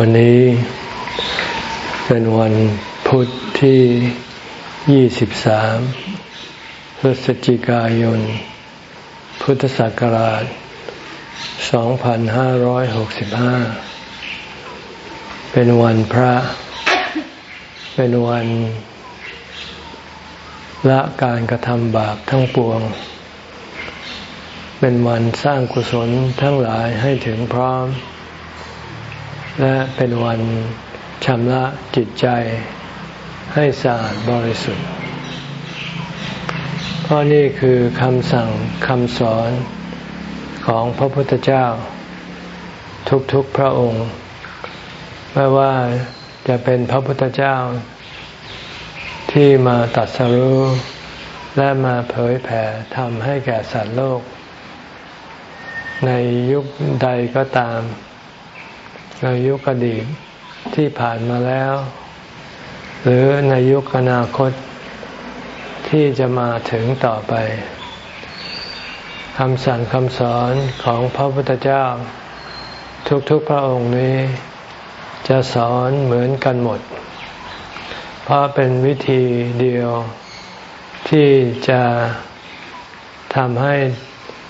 วันนี้เป็นวันพุทธที่ 23 พฤศจิกายน พุทธศักราช 2565 เป็นวันพระ เป็นวันละการกระทำบาปทั้งปวง เป็นวันสร้างกุศลทั้งหลายให้ถึงพร้อม และเป็นวันชำระจิตใจให้สะอาดบริสุทธิ์เพราะนี่คือคำสั่งคำสอนของพระพุทธเจ้า ทุกๆพระองค์ ไม่ว่าจะเป็นพระพุทธเจ้า ที่มาตัดสรู้และมาเผยแผ่ทำให้แก่สัตว์โลก ในยุคใดก็ตาม ในยุคอดีตที่ผ่านมาแล้ว หรือในยุคอนาคตที่จะมาถึงต่อไปคำสั่งคำสอนของพระพุทธเจ้า ทุกๆพระองค์นี้ จะสอนเหมือนกันหมด เพราะเป็นวิธีเดียวที่จะทำให้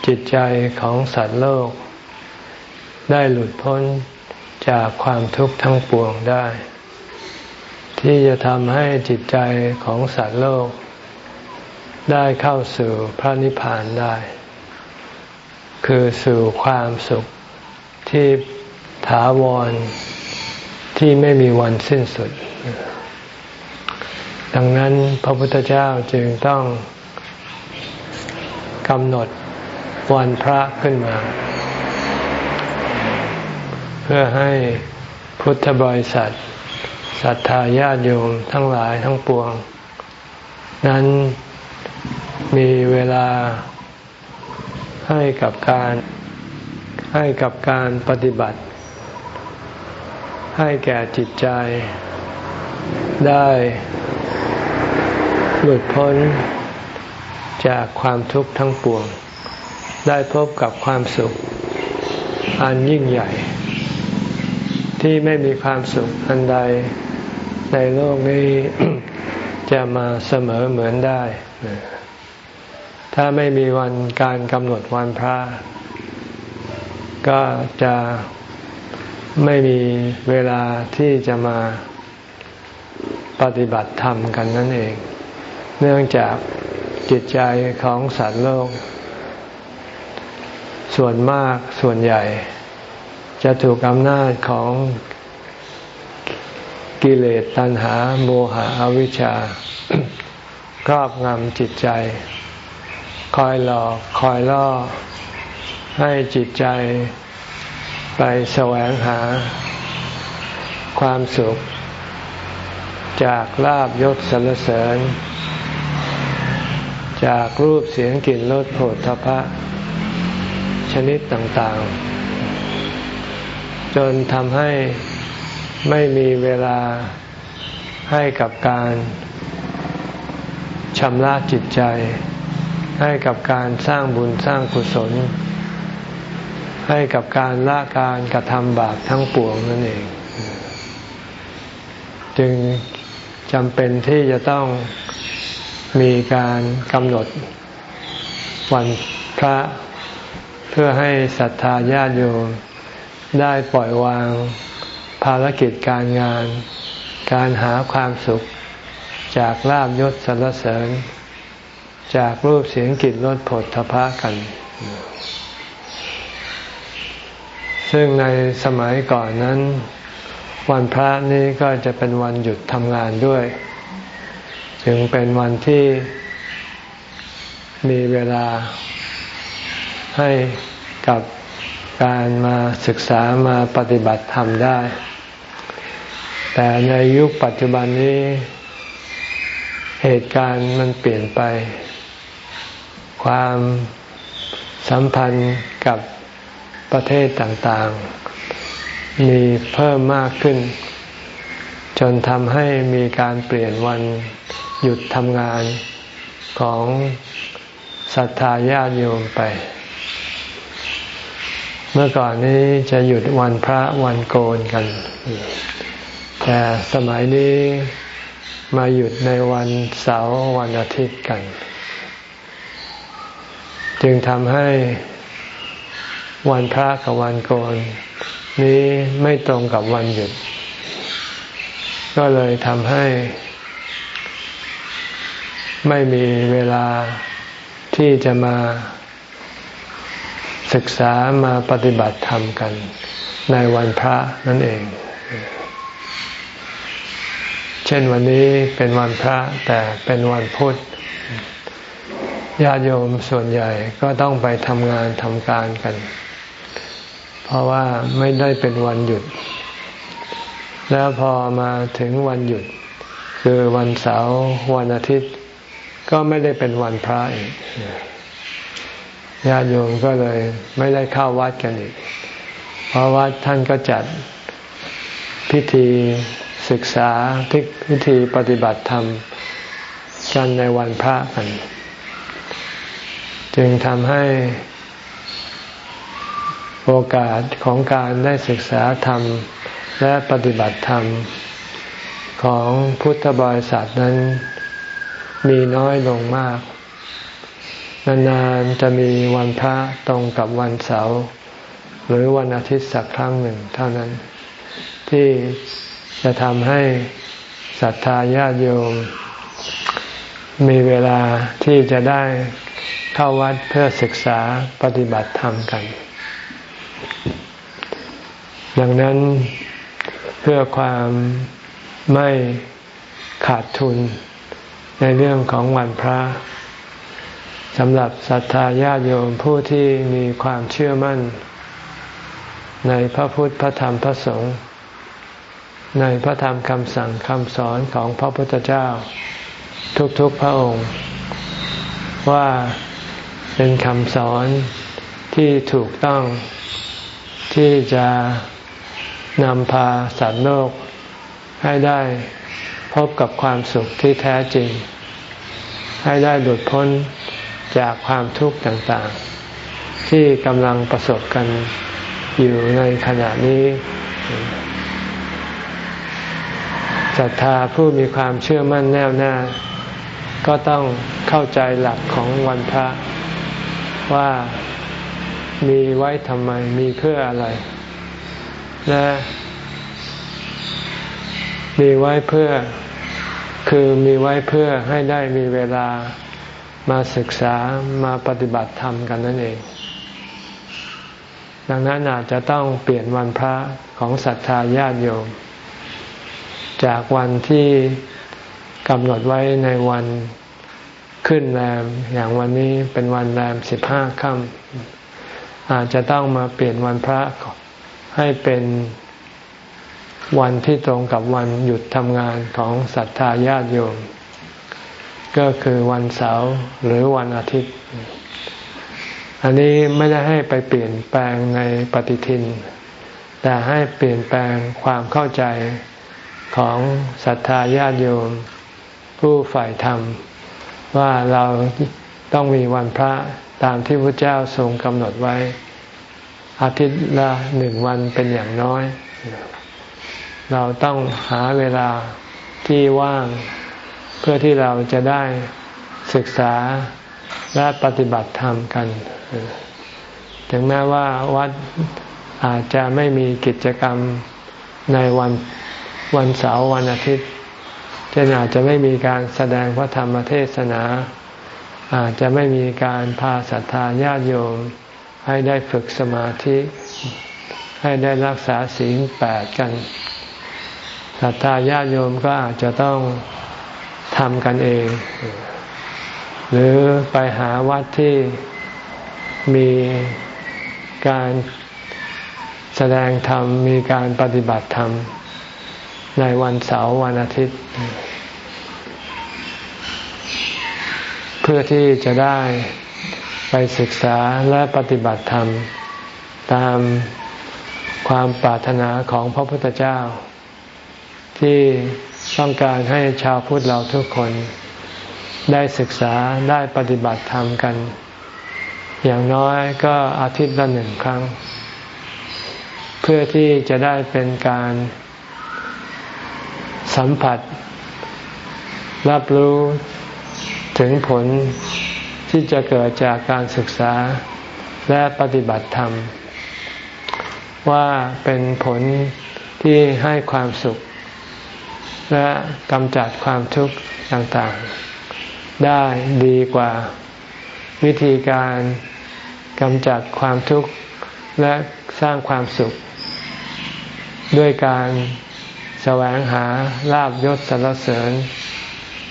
จิตใจของสัตว์โลก ได้หลุดพ้น จากความทุกข์ทั้งปวงได้ ที่จะทำให้จิตใจของสัตว์โลก ได้เข้าสู่พระนิพพานได้ คือสู่ความสุขที่ถาวรที่ไม่มีวันสิ้นสุด ดังนั้นพระพุทธเจ้าจึงต้องกำหนดวันพระขึ้นมา เพื่อให้พุทธบริษัทศรัทธาญาติโยมทั้งหลายทั้งปวง นั้นมีเวลาให้กับการให้กับการปฏิบัติ ให้แก่จิตใจ ได้หลุดพ้นจากความทุกข์ทั้งปวง ได้พบกับความสุข อันยิ่งใหญ่ ที่ไม่มีความสุขอันใดในโลกนี้จะมาเสมอเหมือนได้ ถ้าไม่มีวันการกำหนดวันพระ ก็จะไม่มีเวลาที่จะมาปฏิบัติธรรมกันนั่นเอง เนื่องจากจิตใจของสัตว์โลก ส่วนมากส่วนใหญ่ จะถูกอำนาจของกิเลสตัณหาโมหะอวิชชา ครอบงำจิตใจ คอยหลอกคอยล่อ ให้จิตใจไปแสวงหา ความสุข จากลาบยศสรรเสริญ จากรูปเสียงกลิ่นรสโผฏฐพะชนิดต่างๆ จนทำให้ไม่มีเวลาให้กับการชำระจิตใจ ให้กับการสร้างบุญสร้างกุศล ให้กับการละการกระทำบาปทั้งปวงนั่นเอง จึงจำเป็นที่จะต้องมีการกำหนดวันพระเพื่อให้ศรัทธาญาติโยม ได้ปล่อยวางภารกิจการงาน การหาความสุข จากลาบยศสรรเสริญ จากรูปเสียงกลิ่นรสผลทพะกัน ซึ่งในสมัยก่อนนั้น วันพระนี้ก็จะเป็นวันหยุดทำงานด้วย จึงเป็นวันที่มีเวลาให้กับ การมาศึกษามาปฏิบัติธรรมได้ แต่ในยุคปัจจุบันนี้ เหตุการณ์มันเปลี่ยนไป ความสัมพันธ์กับประเทศต่างๆ มีเพิ่มมากขึ้น จนทำให้มีการเปลี่ยนวันหยุดทำงานของศรัทธาญาติโยมไป เมื่อก่อนนี้จะหยุดวันพระวันโกนกัน แต่สมัยนี้มาหยุดในวันเสาร์วันอาทิตย์กัน จึงทำให้วันพระกับวันโกน นี้ไม่ตรงกับวันหยุด ก็เลยทำให้ ไม่มีเวลาที่จะมา ศึกษามาปฏิบัติธรรมกัน ในวันพระนั่นเอง เช่นวันนี้เป็นวันพระแต่เป็นวันพุธญาติโยมส่วนใหญ่ก็ต้องไปทำงานทำการกัน เพราะว่าไม่ได้เป็นวันหยุด แล้วพอมาถึงวันหยุด คือวันเสาร์วันอาทิตย์ ก็ไม่ได้เป็นวันพระอีก ญาติโยมก็เลยไม่ได้เข้าวัดกันอีก เพราะว่าท่านก็จัดพิธีศึกษาพิธีปฏิบัติธรรมกันในวันพระกัน จึงทำให้โอกาสของการได้ศึกษาธรรมและปฏิบัติธรรมของพุทธบริษัทนั้นมีน้อยลงมาก นานๆจะมีวันพระตรงกับวันเสาร์หรือวันอาทิตย์สักครั้งหนึ่งเท่านั้น ที่จะทำให้ศรัทธาญาติโยม มีเวลาที่จะได้เข้าวัดเพื่อศึกษาปฏิบัติธรรมกัน ดังนั้นเพื่อความไม่ขาดทุนในเรื่องของวันพระ สำหรับศรัทธาญาติโยมผู้ที่มีความเชื่อมั่น ในพระพุทธพระธรรมพระสงฆ์ในพระธรรมคำสั่งคำสอนของพระพุทธเจ้า ทุกๆพระองค์ ว่าเป็นคำสอนที่ถูกต้องที่จะนำพาสัตว์โลก ให้ได้พบกับความสุขที่แท้จริง ให้ได้หลุดพ้น จากความทุกข์ต่างๆ ที่กำลังประสบกันอยู่ในขณะนี้ศรัทธาผู้มีความเชื่อมั่นแน่วแน่ก็ต้องเข้าใจหลักของวันพระว่ามีไว้ทำไมมีเพื่ออะไร และมีไว้เพื่อคือมีไว้เพื่อให้ได้มีเวลา มาศึกษามาปฏิบัติธรรมกันนั่นเอง ดังนั้นอาจจะต้องเปลี่ยนวันพระของศรัทธาญาติโยม จากวันที่กำหนดไว้ในวันขึ้นแรมอย่างวันนี้เป็นวันแรมสิบห้าค่ำอาจจะต้องมาเปลี่ยนวันพระให้เป็นวันที่ตรงกับวันหยุดทำงานของศรัทธาญาติโยม ก็คือวันเสาร์หรือวันอาทิตย์ อันนี้ไม่ได้ให้ไปเปลี่ยนแปลงในปฏิทิน แต่ให้เปลี่ยนแปลงความเข้าใจของศรัทธาญาติโยม ผู้ฝ่ายธรรม ว่าเราต้องมีวันพระตามที่พระเจ้าทรงกำหนดไว้ อาทิตย์ละหนึ่งวันเป็นอย่างน้อย เราต้องหาเวลาที่ว่าง พื่อที่เราจะได้ศึกษาและปฏิบัติธรรมกัน ถึงแม้ว่าวัดอาจจะไม่มีกิจกรรมในวันวันเสาร์วันอาทิตย์เช่นอาจจะไม่มีการแสดงพระธรรมเทศนา อาจจะไม่มีการพาศรัทธาญาติโยมให้ได้ฝึกสมาธิให้ได้รักษาศีลแปดกันศรัทธาญาติโยมก็อาจจะต้อง ทำกันเอง หรือไปหาวัดที่มีการแสดงธรรม มีการปฏิบัติธรรม ในวันเสาร์วันอาทิตย์ เพื่อที่จะได้ไปศึกษาและปฏิบัติธรรม ตามความปรารถนาของพระพุทธเจ้า ที่ ต้องการให้ชาวพุทธเราทุกคนได้ศึกษาได้ปฏิบัติธรรมกัน อย่างน้อยก็อาทิตย์ละหนึ่งครั้ง เพื่อที่จะได้เป็นการสัมผัส รับรู้ถึงผลที่จะเกิดจากการศึกษาและปฏิบัติธรรม ว่าเป็นผลที่ให้ความสุข และกำจัดความทุกข์ต่างๆ ได้ดีกว่าวิธีการกำจัดความทุกข์และสร้างความสุข ด้วยการแสวงหาลาบยศสรรเสริญ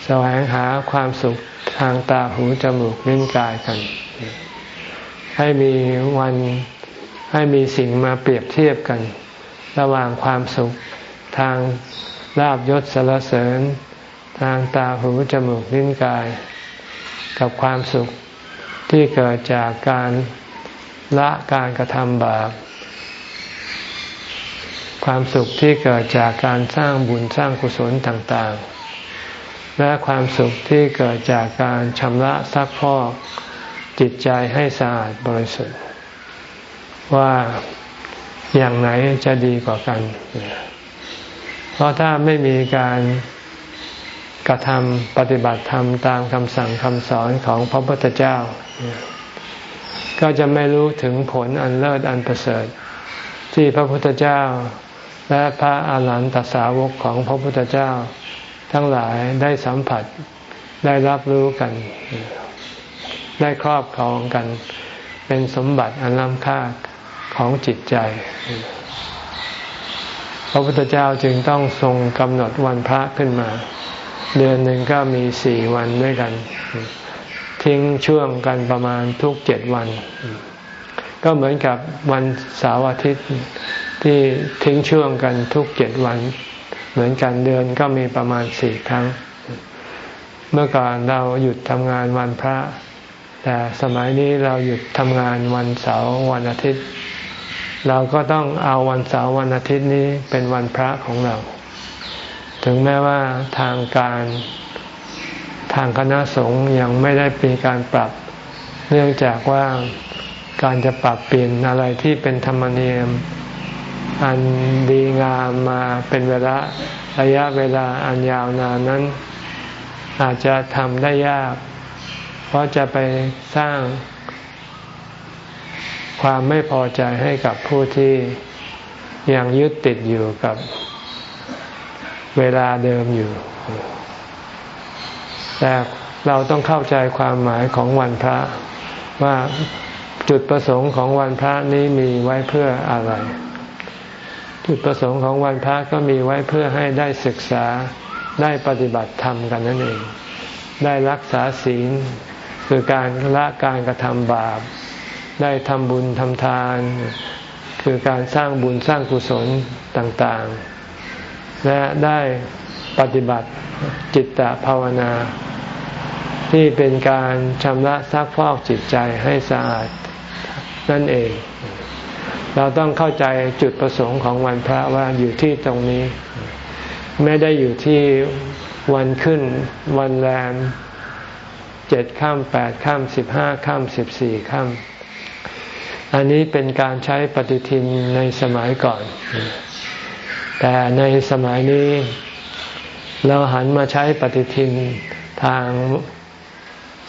แสวงหาความสุขทางตาหูจมูกลิ้นกายกัน ให้มีวันให้มีสิ่งมาเปรียบเทียบกัน ระหว่างความสุขทาง ลาบยศสรรเสริญ ทางตาหูจมูกลิ้นกาย กับความสุขที่เกิดจากการละการกระทำบาปความสุขที่เกิดจากการสร้างบุญสร้างกุศลต่างๆ และความสุขที่เกิดจากการชำระซักพอกจิตใจให้สะอาดบริสุทธิ์ ว่าอย่างไหนจะดีกว่ากัน เพราะถ้าไม่มีการกระทำปฏิบัติธรรมตามคำสั่งคำสอนของพระพุทธเจ้า ก็จะไม่รู้ถึงผลอันเลิศอันประเสริฐ ที่พระพุทธเจ้า และพระอาหารหันตสาวกของพระพุทธเจ้า ทั้งหลายได้สัมผัสได้รับรู้กัน ได้ครอบครองกัน เป็นสมบัติอันล้ำค่าของจิตใจ พระพุทธเจ้าจึงต้องทรงกำหนดวันพระขึ้นมา เดือนหนึ่งก็มีสี่วันด้วยกัน ทิ้งช่วงกันประมาณทุกเจ็ดวัน ก็เหมือนกับวันเสาร์อาทิตย์ที่ทิ้งช่วงกันทุกเจ็ดวัน เหมือนกันเดือนก็มีประมาณสี่ครั้ง เมื่อก่อนเราหยุดทำงานวันพระ แต่สมัยนี้เราหยุดทำงานวันเสาร์วันอาทิตย์ เราก็ต้องเอาวันเสาร์วันอาทิตย์นี้เป็นวันพระของเรา ถึงแม้ว่าทางการทางคณะสงฆ์ยังไม่ได้มีการปรับ เนื่องจากว่าการจะปรับเปลี่ยนอะไรที่เป็นธรรมเนียม อันดีงามมาเป็นเวลาระยะเวลาอันยาวนานนั้น อาจจะทำได้ยาก เพราะจะไปสร้าง ความไม่พอใจให้กับผู้ที่ยังยึดติดอยู่กับเวลาเดิมอยู่ แต่เราต้องเข้าใจความหมายของวันพระว่าจุดประสงค์ของวันพระนี้มีไว้เพื่ออะไร จุดประสงค์ของวันพระก็มีไว้เพื่อให้ได้ศึกษาได้ปฏิบัติธรรมกันนั่นเอง ได้รักษาศีลคือการละการกระทำบาป ได้ทำบุญทำทาน คือการสร้างบุญสร้างกุศลต่างๆ และได้ปฏิบัติจิตตภาวนา ที่เป็นการชำระซักพอกจิตใจให้สะอาดนั่นเอง เราต้องเข้าใจจุดประสงค์ของวันพระว่าอยู่ที่ตรงนี้ ไม่ได้อยู่ที่วันขึ้น วันแรมเจ็ดข้ามแปดข้ามสิบห้าข้ามสิบสี่ข้าม อันนี้เป็นการใช้ปฏิทินในสมัยก่อน แต่ในสมัยนี้ เราหันมาใช้ปฏิทินทาง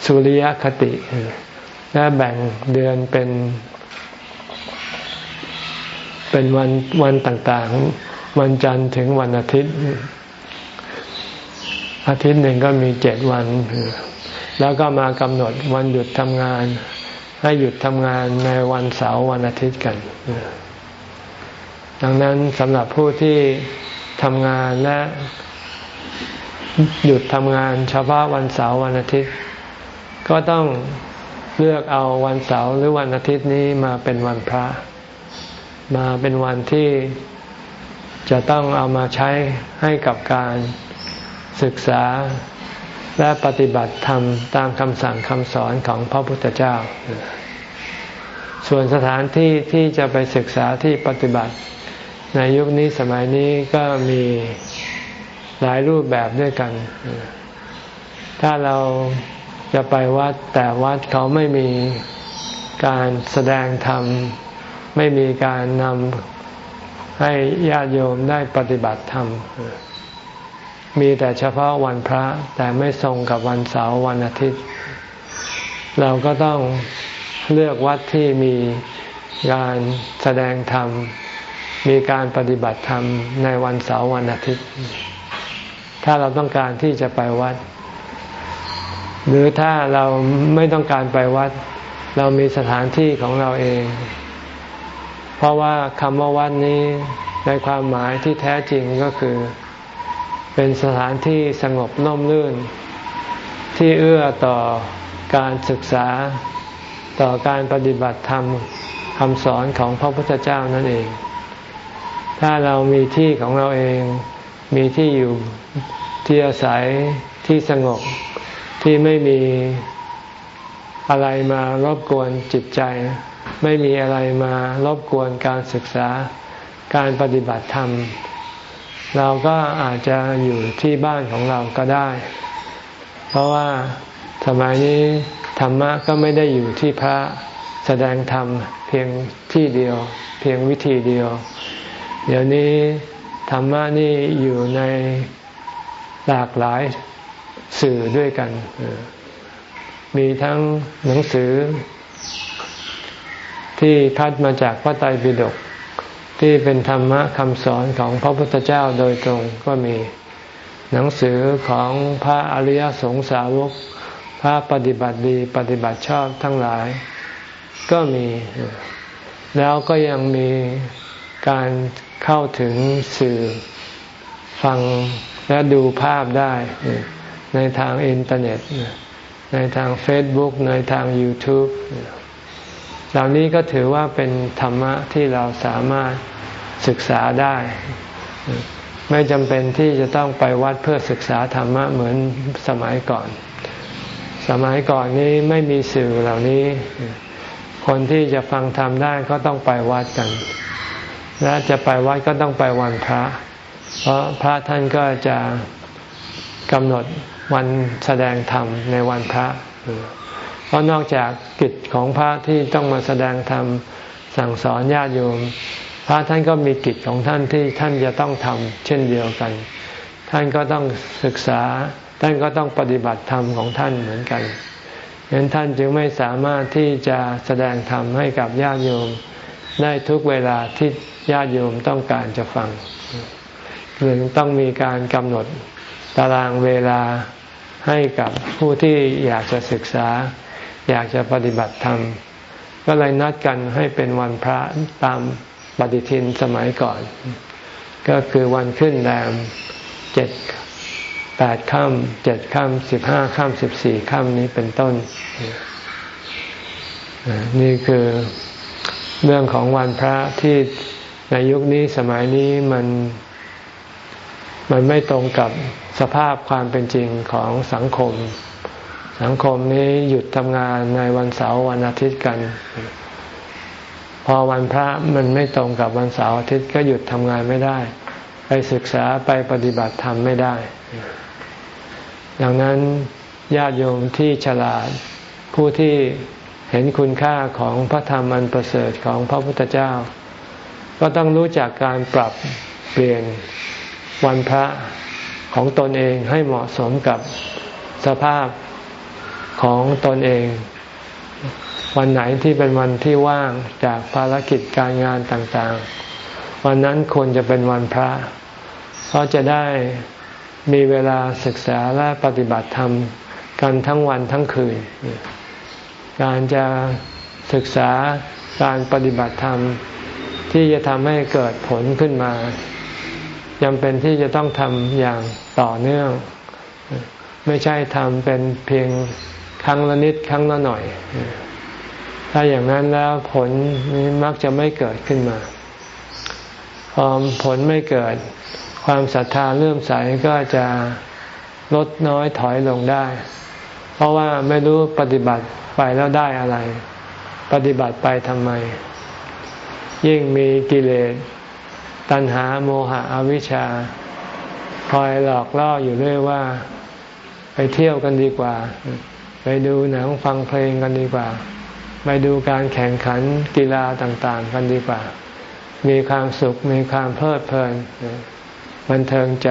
สุริยคติ และแบ่งเดือนเป็น เป็นวันวันต่างๆ วันจันทร์ถึงวันอาทิตย์ อาทิตย์หนึ่งก็มีเจ็ดวัน แล้วก็มากำหนดวันหยุดทำงาน ให้หยุดทำงานในวันเสาร์วันอาทิตย์กัน ดังนั้นสำหรับผู้ที่ทำงานและหยุดทำงานเฉพาะวันเสาร์วันอาทิตย์ ก็ต้องเลือกเอาวันเสาร์หรือวันอาทิตย์นี้มาเป็นวันพระ มาเป็นวันที่จะต้องเอามาใช้ให้กับการศึกษา และปฏิบัติธรรมตามคำสั่งคำสอนของพระพุทธเจ้า ส่วนสถานที่ที่จะไปศึกษาที่ปฏิบัติ ในยุคนี้สมัยนี้ก็มีหลายรูปแบบด้วยกัน ถ้าเราจะไปวัดแต่วัดเขาไม่มีการแสดงธรรม ไม่มีการนำให้ญาติโยมได้ปฏิบัติธรรม มีแต่เฉพาะวันพระแต่ไม่ทรงกับวันเสาร์วันอาทิตย์ เราก็ต้องเลือกวัดที่มีการแสดงธรรม มีการปฏิบัติธรรมในวันเสาร์วันอาทิตย์ ถ้าเราต้องการที่จะไปวัด หรือถ้าเราไม่ต้องการไปวัด เรามีสถานที่ของเราเอง เพราะว่าคำว่าวัดนี้ในความหมายที่แท้จริงก็คือ เป็นสถานที่สงบน่มลื่น ที่เอื้อต่อการศึกษาต่อการปฏิบัติธรรมคำสอนของพระพุทธเจ้านั่นเอง ถ้าเรามีที่ของเราเองมีที่อยู่ที่อาศัยที่สงบที่ไม่มีอะไรมารบกวนจิตใจ ไม่มีอะไรมารบกวนการศึกษาการปฏิบัติธรรม เราก็อาจจะอยู่ที่บ้านของเราก็ได้ เพราะว่าสมัยนี้ธรรมะก็ไม่ได้อยู่ที่พระแสดงธรรมเพียงที่เดียว เพียงวิธีเดียว เดี๋ยวนี้ธรรมะนี่อยู่ในหลากหลายสื่อด้วยกัน มีทั้งหนังสือที่พัดมาจากพระไตรปิฎก ที่เป็นธรรมะคำสอนของพระพุทธเจ้าโดยตรงก็มี หนังสือของพระอริยสงสาวก พระปฏิบัติดีปฏิบัติชอบทั้งหลาย ก็มี แล้วก็ยังมีการเข้าถึงสื่อฟังและดูภาพได้ ในทางอินเทอร์เน็ต ในทางเฟซบุ๊กในทาง YouTube เหล่านี้ก็ถือว่าเป็นธรรมะที่เราสามารถศึกษาได้ ไม่จำเป็นที่จะต้องไปวัดเพื่อศึกษาธรรมะเหมือนสมัยก่อน สมัยก่อนนี้ไม่มีสื่อเหล่านี้ คนที่จะฟังธรรมได้ก็ต้องไปวัดกัน และจะไปวัดก็ต้องไปวันพระ เพราะพระท่านก็จะกำหนดวันแสดงธรรมในวันพระ เพราะนอกจากกิจของพระที่ต้องมาแสดงธรรมสั่งสอนญาติโยม พระท่านก็มีกิจของท่านที่ท่านจะต้องทำเช่นเดียวกัน ท่านก็ต้องศึกษา ท่านก็ต้องปฏิบัติธรรมของท่านเหมือนกันฉะนั้นท่านจึงไม่สามารถที่จะแสดงธรรมให้กับญาติโยม ได้ทุกเวลาที่ญาติโยมต้องการจะฟังหรือต้องมีการกำหนดตารางเวลาให้กับผู้ที่อยากจะศึกษา อยากจะปฏิบัติธรรม ก็เลยนัดกันให้เป็นวันพระตามปฏิทินสมัยก่อน ก็คือวันขึ้นแรมเจ็ดแปดค่ำเจ็ดค่ำสิบห้าค่ำสิบสี่ค่ำนี้เป็นต้น นี่คือเรื่องของวันพระที่ในยุคนี้สมัยนี้มัน มันไม่ตรงกับสภาพความเป็นจริงของสังคม สังคมนี้หยุดทำงานในวันเสาร์วันอาทิตย์กัน พอวันพระมันไม่ตรงกับวันเสาร์อาทิตย์ก็หยุดทำงานไม่ได้ ไปศึกษาไปปฏิบัติธรรมไม่ได้ ดังนั้นญาติโยมที่ฉลาดผู้ที่เห็นคุณค่าของพระธรรมอันประเสริฐของพระพุทธเจ้า ก็ต้องรู้จักการปรับเปลี่ยนวันพระของตนเองให้เหมาะสมกับสภาพ ของตนเอง วันไหนที่เป็นวันที่ว่างจากภารกิจการงานต่างๆ วันนั้นควรจะเป็นวันพระ เพราะจะได้มีเวลาศึกษาและปฏิบัติธรรมกันทั้งวันทั้งคืน การจะศึกษาการปฏิบัติธรรมที่จะทำให้เกิดผลขึ้นมาจำเป็นที่จะต้องทำอย่างต่อเนื่อง ไม่ใช่ทำเป็นเพียง ครั้งละนิดครั้งละหน่อย ถ้าอย่างนั้นแล้วผลนี้มักจะไม่เกิดขึ้นมาพอผลไม่เกิด ความศรัทธาเลื่มใสก็จะลดน้อยถอยลงได้ เพราะว่าไม่รู้ปฏิบัติไปแล้วได้อะไร ปฏิบัติไปทำไม ยิ่งมีกิเลสตัณหาโมหะอวิชชา คอยหลอกล่ออยู่เรื่อยว่า ไปเที่ยวกันดีกว่า ไปดูหนังฟังเพลงกันดีกว่า ไปดูการแข่งขันกีฬาต่างๆ กันดีกว่า มีความสุขมีความเพลิดเพลินบันเทิงใจ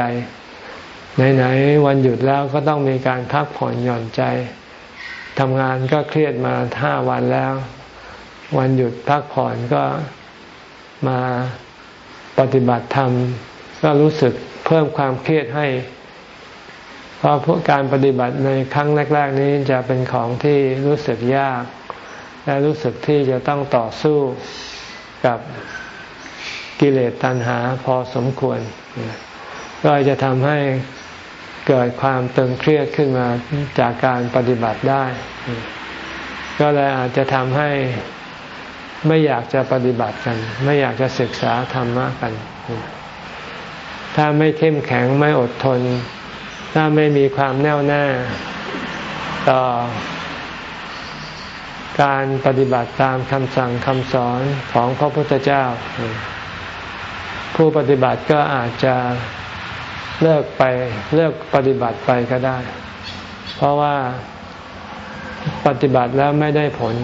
ไหนๆวันหยุดแล้วก็ต้องมีการพักผ่อนหย่อนใจทำงานก็เครียดมาห้าวันแล้ว วันหยุดพักผ่อนก็มาปฏิบัติธรรม ก็รู้สึกเพิ่มความเครียดให้ เพราะพวกการปฏิบัติในครั้งแรก ๆ นี้จะเป็นของที่รู้สึกยาก และรู้สึกที่จะต้องต่อสู้กับกิเลสตัณหาพอสมควร ก็จะทำให้เกิดความตึงเครียดขึ้นมาจากการปฏิบัติได้ ก็เลยอาจจะทำให้ไม่อยากจะปฏิบัติกัน ไม่อยากจะศึกษาธรรมะกัน ถ้าไม่เข้มแข็งไม่อดทน ถ้าไม่มีความแน่วแน่ต่อ การปฏิบัติตามคำสั่งคำสอนของพระพุทธเจ้า ผู้ปฏิบัติก็อาจจะเลิกไปเลิกปฏิบัติไปก็ได้ เพราะว่าปฏิบัติแล้วไม่ได้ผล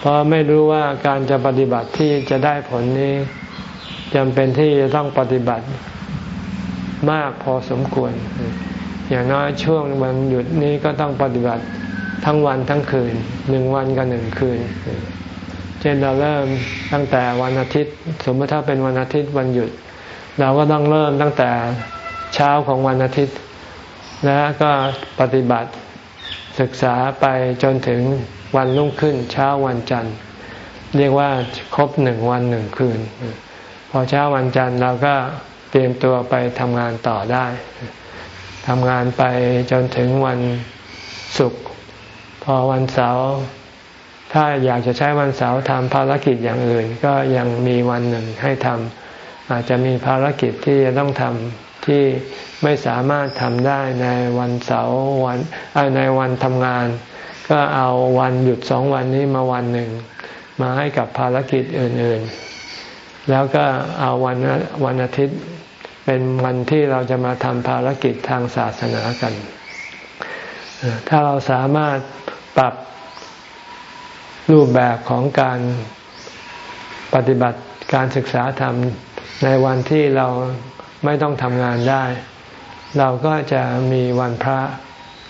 เพราะไม่รู้ว่าการจะปฏิบัติที่จะได้ผลนี้จำเป็นที่จะต้องปฏิบัติ มากพอสมควร อย่างน้อยช่วงวันหยุดนี้ก็ต้องปฏิบัติทั้งวันทั้งคืนหนึ่งวันกับหนึ่งคืน เช่นเราเริ่มตั้งแต่วันอาทิตย์ สมมติถ้าเป็นวันอาทิตย์วันหยุด เราก็ต้องเริ่มตั้งแต่เช้าของวันอาทิตย์ แล้วก็ปฏิบัติศึกษาไปจนถึงวันรุ่งขึ้นเช้าวันจันทร์ เรียกว่าครบหนึ่งวันหนึ่งคืน พอเช้าวันจันทร์เราก็ เตรียมตัวไปทำงานต่อได้ทำงานไปจนถึงวันศุกร์พอวันเสาร์ถ้าอยากจะใช้วันเสาร์ทำภารกิจอย่างอื่น ก็ยังมีวันหนึ่งให้ทำอาจจะมีภารกิจที่จะต้องทำที่ไม่สามารถทำได้ในวันเสาร์วันในวันทำงาน ก็เอาวันหยุดสองวันนี้มาวันหนึ่ง มาให้กับภารกิจอื่นๆ แล้วก็เอาวันวันอาทิตย์ เป็นวันที่เราจะมาทำภารกิจทางศาสนากัน ถ้าเราสามารถปรับรูปแบบของการปฏิบัติการศึกษาธรรมในวันที่เราไม่ต้องทำงานได้ เราก็จะมีวันพระ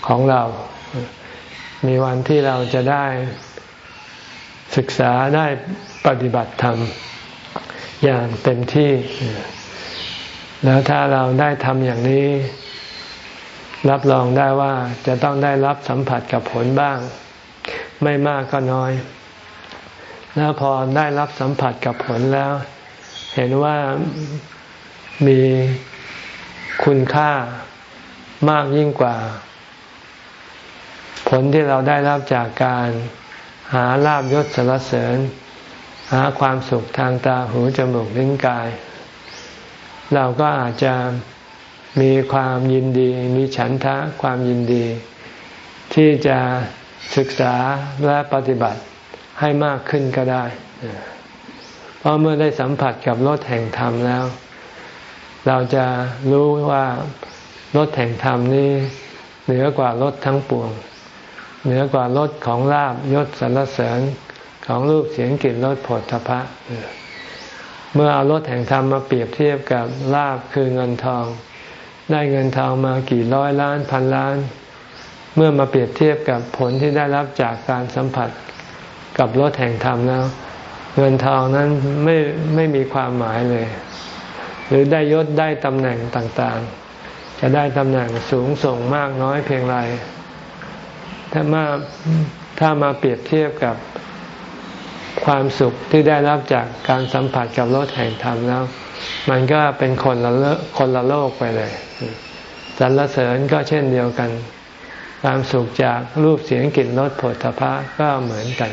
ของเรา มีวันที่เราจะได้ศึกษาได้ปฏิบัติธรรมอย่างเต็มที่ แล้วถ้าเราได้ทำอย่างนี้ รับรองได้ว่าจะต้องได้รับสัมผัสกับผลบ้าง ไม่มากก็น้อย แล้วพอได้รับสัมผัสกับผลแล้ว เห็นว่ามีคุณค่ามากยิ่งกว่า ผลที่เราได้รับจากการหาลาบยศสรรเสริญ หาความสุขทางตาหูจมูกลิ้นกาย เราก็อาจจะมีความยินดี มีฉันทะความยินดี ที่จะศึกษาและปฏิบัติให้มากขึ้นก็ได้ เพราะเมื่อได้สัมผัสกับรสแห่งธรรมแล้ว เราจะรู้ว่ารถแห่งธรรมนี้เหนือกว่ารถทั้งปวง เหนือกว่ารถของลาบยศสรรเสริญของรูปเสียงกลิ่นรสผลทพะ เมื่อเอารถแห่งธรรมมาเปรียบเทียบกับลาบคือเงินทอง ได้เงินทองมากี่ร้อยล้านพันล้าน เมื่อมาเปรียบเทียบกับผลที่ได้รับจากการสัมผัสกับรถแห่งธรรมแล้ว เงินทองนั้นไม่ไม่มีความหมายเลย หรือได้ยศได้ตำแหน่งต่างๆ จะได้ตำแหน่งสูงส่งมากน้อยเพียงไรถ้ามาถ้ามาเปรียบเทียบกับ ความสุขที่ได้รับจากการสัมผัสกับรสแห่งธรรมแล้ว มันก็เป็นคนละเลคนละโลกไปเลยสรรเสริญก็เช่นเดียวกัน ความสุขจากรูปเสียงกลิ่นรสผลทพะก็เหมือนกัน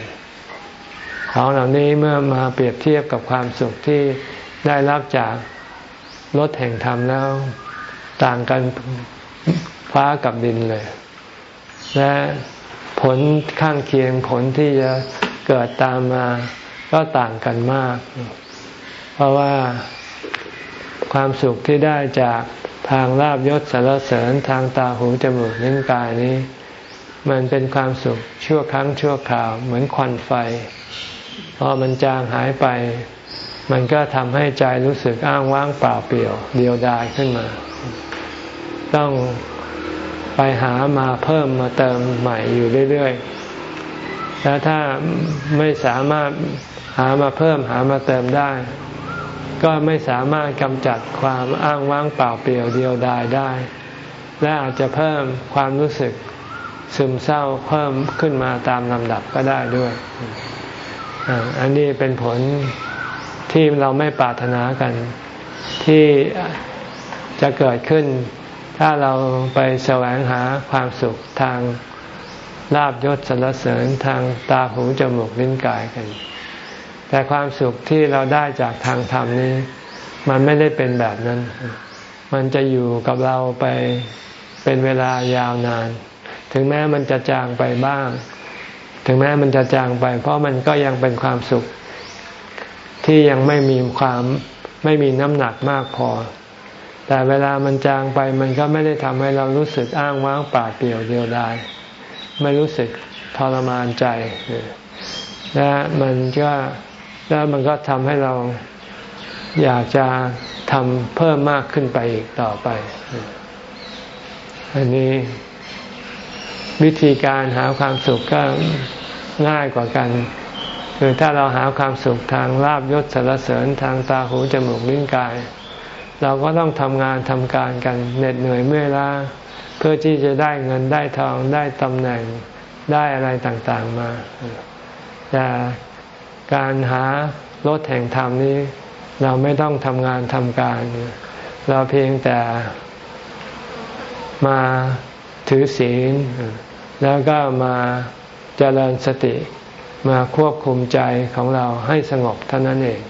ของเหล่านี้เมื่อมาเปรียบเทียบกับความสุขที่ได้รับจากรถแห่งธรรมแล้ว ต่างกันฟ้ากับดินเลย และผลข้างเคียงผลที่จะ เกิดตามมาก็ต่างกันมาก เพราะว่าความสุขที่ได้จากทางลาบยศสารเสริญทางตาหูจมูกนิ้วกายนี้ มันเป็นความสุขชั่วครั้งชั่วคราวเหมือนควันไฟ พอมันจางหายไป มันก็ทำให้ใจรู้สึกอ้างว้างเปล่าเปลี่ยว เดียวดายขึ้นมา ต้องไปหามาเพิ่มมาเติมใหม่อยู่เรื่อย ๆ แล้วถ้าไม่สามารถหามาเพิ่มหามาเติมได้ ก็ไม่สามารถกำจัดความอ้างว้างเปล่าเปลี่ยวเดียวดายได้ และอาจจะเพิ่มความรู้สึกซึมเศร้าเพิ่มขึ้นมาตามลำดับก็ได้ด้วย อันนี้เป็นผลที่เราไม่ปรารถนากัน ที่จะเกิดขึ้น ถ้าเราไปแสวงหาความสุขทาง ลาบยศสรรเสริญทางตาหูจมูกลิ้นกายกัน แต่ความสุขที่เราได้จากทางธรรมนี้ มันไม่ได้เป็นแบบนั้น มันจะอยู่กับเราไปเป็นเวลายาวนาน ถึงแม้มันจะจางไปบ้าง ถึงแม้มันจะจางไป เพราะมันก็ยังเป็นความสุข ที่ยังไม่มีความไม่มีน้ำหนักมากพอ แต่เวลามันจางไปมันก็ไม่ได้ทำให้เรารู้สึกอ้างว้างป่าเปลี่ยวเดียวดาย ไม่รู้สึกทรมานใจและมันก็แล้วมันก็ทำให้เราอยากจะทำเพิ่มมากขึ้นไปอีกต่อไป อันนี้วิธีการหาความสุขก็ง่ายกว่ากันคือถ้าเราหาความสุขทางลาบยศสารเสริญทางตาหูจมูกลิ้นกาย เราก็ต้องทำงานทำการกันเหน็ดเหนื่อยเมื่อยล้า พื่อที่จะได้เงินได้ทองได้ตำแหน่งได้อะไรต่างๆมาแต่การหารถแห่งธรรมนี้เราไม่ต้องทำงานทำการ เราเพียงแต่มาถือศีล แล้วก็มาเจริญสติมาควบคุมใจของเราให้สงบเท่านั้นเอง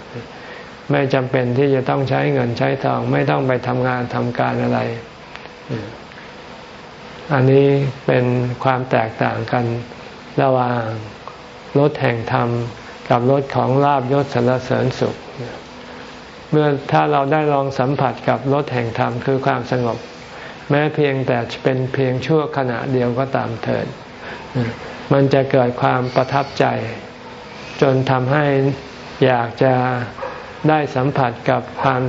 ไม่จำเป็นที่จะต้องใช้เงินใช้ทอง ไม่ต้องไปทำงานทำการอะไร อันนี้เป็นความแตกต่างกันระหว่างรถแห่งธรรมกับรถของลาบยศสรรเสริญสุข เมื่อถ้าเราได้ลองสัมผัสกับรถแห่งธรรมคือความสงบ แม้เพียงแต่เป็นเพียงชั่วขณะเดียวก็ตามเถิด มันจะเกิดความประทับใจ จนทำให้อยากจะได้สัมผัสกับความ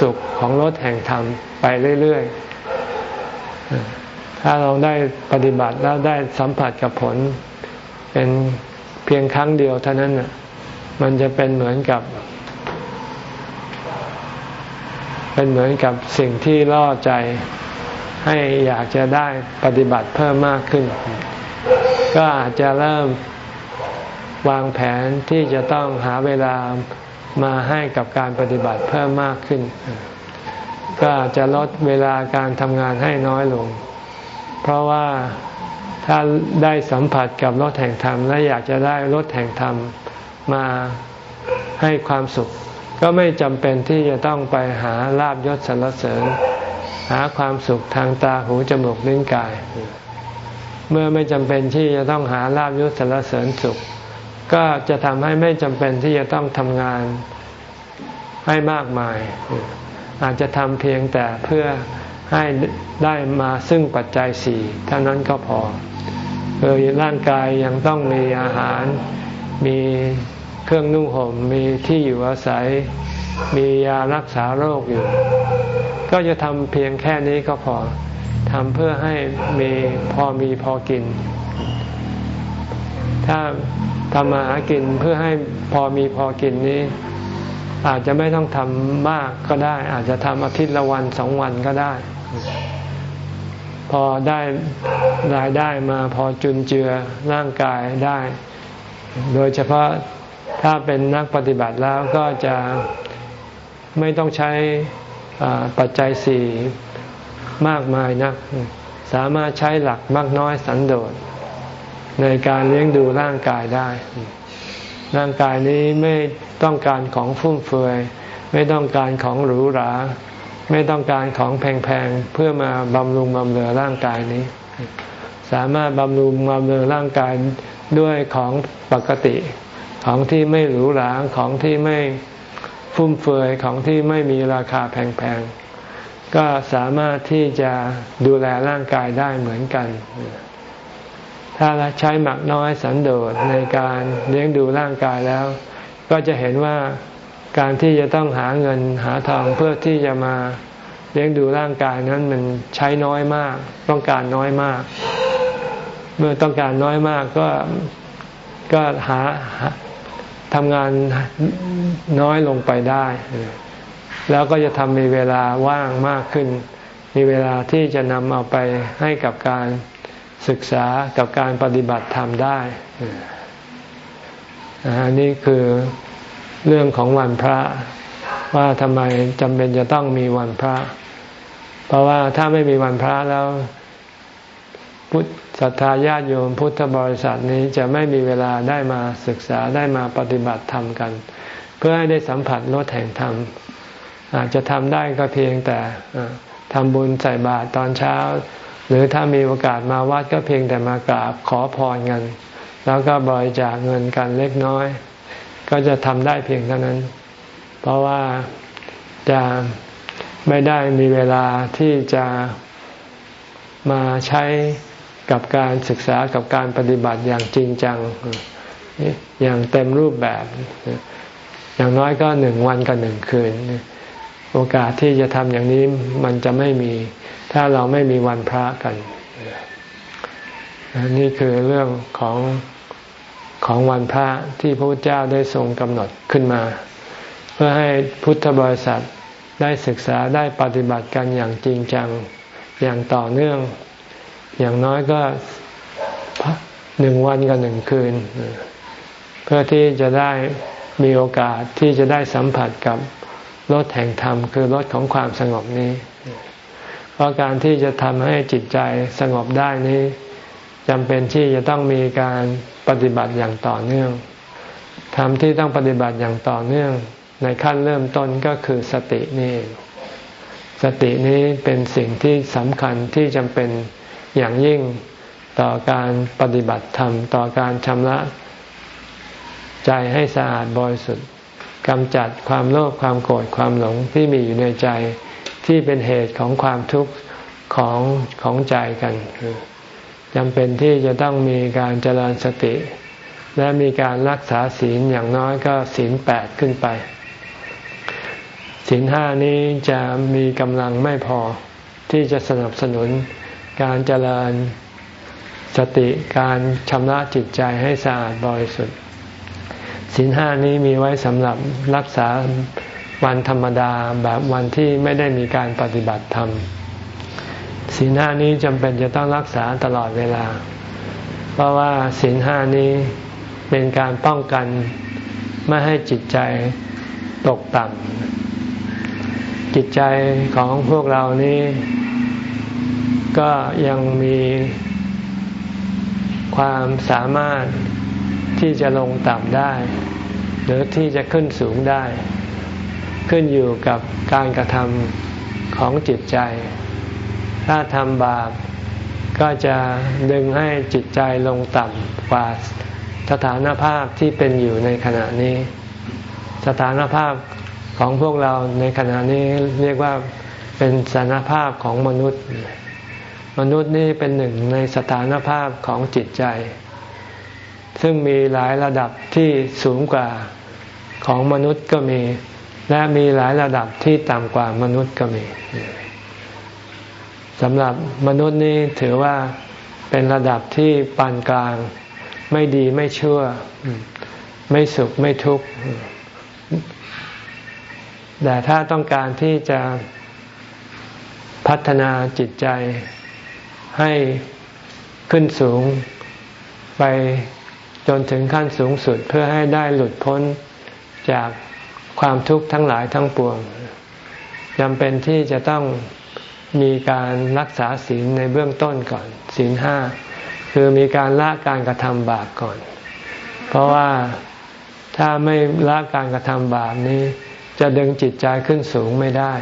สุขของรถแห่งธรรมไปเรื่อยๆ ถ้าเราได้ปฏิบัติแล้วได้สัมผัสกับผล เป็นเพียงครั้งเดียวเท่านั้นมันจะเป็นเหมือนกับ เป็นเหมือนกับสิ่งที่ล่อใจให้อยากจะได้ปฏิบัติเพิ่มมากขึ้น ก็อาจจะเริ่มวางแผนที่จะต้องหาเวลามาให้กับการปฏิบัติเพิ่มมากขึ้น ก็จะลดเวลาการทำงานให้น้อยลง ราะว่าถ้าได้สัมผัสกับรถแห่งธรรม และอยากจะได้รถแห่งธรรมมาให้ความสุข ก็ไม่จำเป็นที่จะต้องไปหาลาบยศสรรเสริญ หาความสุขทางตาหูจมูกลิ้นกาย เมื่อไม่จำเป็นที่จะต้องหาลาบยศสารเสริญสุข ก็จะทำให้ไม่จำเป็นที่จะต้องทำงานให้มากมาย อาจจะทำเพียงแต่เพื่อ ให้ได้มาซึ่งปัจจัยสี่เท่านั้นก็พอคือร่างกายยังต้องมีอาหาร มีเครื่องนุ่งห่ม มีที่อยู่อาศัย มียารักษาโรคอยู่ ก็จะทำเพียงแค่นี้ก็พอทำเพื่อให้มีพอมีพอกิน ถ้าทำมาหากินเพื่อให้พอมีพอกินนี้ อาจจะไม่ต้องทำมากก็ได้ อาจจะทำอาทิตย์ละวันสองวันก็ได้ พอได้รายได้มาพอจุนเจือร่างกายได้ โดยเฉพาะถ้าเป็นนักปฏิบัติแล้วก็จะไม่ต้องใช้ปัจจัยสี่มากมายนัก สามารถใช้หลักมากน้อยสันโดษในการเลี้ยงดูร่างกายได้ ร่างกายนี้ไม่ต้องการของฟุ่มเฟือย ไม่ต้องการของหรูหรา ไม่ต้องการของแพงๆเพื่อมาบำรุงบำเรอร่างกายนี้ สามารถบำรุงบำเรอร่างกายด้วยของปกติ ของที่ไม่หรูหราของที่ไม่ฟุ่มเฟือยของที่ไม่มีราคาแพงๆก็สามารถที่จะดูแลร่างกายได้เหมือนกัน ถ้าใช้หมักน้อยสันโดษในการเลี้ยงดูร่างกายแล้ว ก็จะเห็นว่า การที่จะต้องหาเงินหาทองเพื่อที่จะมาเลี้ยงดูร่างกายนั้นมันใช้น้อยมาก ต้องการน้อยมาก เมื่อต้องการน้อยมากก็ก็หาทำงานน้อยลงไปได้ แล้วก็จะทำมีเวลาว่างมากขึ้น มีเวลาที่จะนำเอาไปให้กับการศึกษากับการปฏิบัติธรรมได้อันนี้คือ เรื่องของวันพระ ว่าทำไมจำเป็นจะต้องมีวันพระ เพราะว่าถ้าไม่มีวันพระแล้วพุทธศรัทธาญาติโยมพุทธบริษัทนี้จะไม่มีเวลาได้มาศึกษาได้มาปฏิบัติธรรมกัน เพื่อให้ได้สัมผัสรสแห่งธรรม อาจจะทำได้ก็เพียงแต่ทำบุญใส่บาตรตอนเช้า หรือถ้ามีโอกาสมาวัดก็เพียงแต่มากราบขอพรกัน แล้วก็บริจาคเงินกันเล็กน้อย ก็จะทำได้เพียงเท่านั้น เพราะว่าจะไม่ได้มีเวลาที่จะมาใช้กับการศึกษากับการปฏิบัติอย่างจริงจัง อย่างเต็มรูปแบบ อย่างน้อยก็หนึ่งวันกับหนึ่งคืน โอกาสที่จะทำอย่างนี้มันจะไม่มี ถ้าเราไม่มีวันพระกัน นี่คือเรื่องของ ของวันพระที่พระพุทธเจ้าได้ทรงกำหนดขึ้นมา เพื่อให้พุทธบริษัทได้ศึกษาได้ปฏิบัติกันอย่างจริงจังอย่างต่อเนื่อง อย่างน้อยก็หนึ่งวันกับหนึ่งคืน เพื่อที่จะได้มีโอกาสที่จะได้สัมผัสกับรถแห่งธรรม คือรถของความสงบนี้ เพราะการที่จะทำให้จิตใจสงบได้นี้ จำเป็นที่จะต้องมีการปฏิบัติอย่างต่อเนื่องธรรมที่ต้องปฏิบัติอย่างต่อเนื่องในขั้นเริ่มต้นก็คือสตินี่ สตินี้เป็นสิ่งที่สำคัญที่จำเป็นอย่างยิ่งต่อการปฏิบัติธรรม ต่อการชำระใจให้สะอาดบริสุทธิ์กำจัดความโลภความโกรธความหลงที่มีอยู่ในใจที่เป็นเหตุของความทุกข์ของของใจกัน จำเป็นที่จะต้องมีการเจริญสติ และมีการรักษาศีลอย่างน้อยก็ศีลแปดขึ้นไป ศีลห้านี้จะมีกำลังไม่พอที่จะสนับสนุนการเจริญสติการชำระจิตใจให้สะอาดบริสุทธิ์ศีลห้านี้มีไว้สำหรับรักษาวันธรรมดาแบบวันที่ไม่ได้มีการปฏิบัติธรรม ศีลห้านี้จำเป็นจะต้องรักษาตลอดเวลา เพราะว่าศีลห้านี้เป็นการป้องกันไม่ให้จิตใจตกต่ำจิตใจของพวกเรานี้ก็ยังมีความสามารถที่จะลงต่ำได้ หรือที่จะขึ้นสูงได้ ขึ้นอยู่กับการกระทำของจิตใจ ถ้าทำบาปก็จะดึงให้จิตใจลงต่ำกว่าสถานภาพที่เป็นอยู่ในขณะนี้ สถานภาพของพวกเราในขณะนี้เรียกว่าเป็นสถานภาพของมนุษย์ มนุษย์นี่เป็นหนึ่งในสถานภาพของจิตใจ ซึ่งมีหลายระดับที่สูงกว่าของมนุษย์ก็มี และมีหลายระดับที่ต่ำกว่ามนุษย์ก็มี สำหรับมนุษย์นี่ถือว่าเป็นระดับที่ปานกลาง ไม่ดีไม่ชั่ว ไม่สุขไม่ทุกข์แต่ถ้าต้องการที่จะพัฒนาจิตใจให้ขึ้นสูงไปจนถึงขั้นสูงสุดเพื่อให้ได้หลุดพ้นจากความทุกข์ทั้งหลายทั้งปวงจำเป็นที่จะต้อง มีการรักษาศีลในเบื้องต้นก่อนศีลห้าคือมีการละการกระทำบาปก่อน เพราะว่าถ้าไม่ละการกระทำบาปนี้ จะดึงจิตใจขึ้นสูงไม่ได้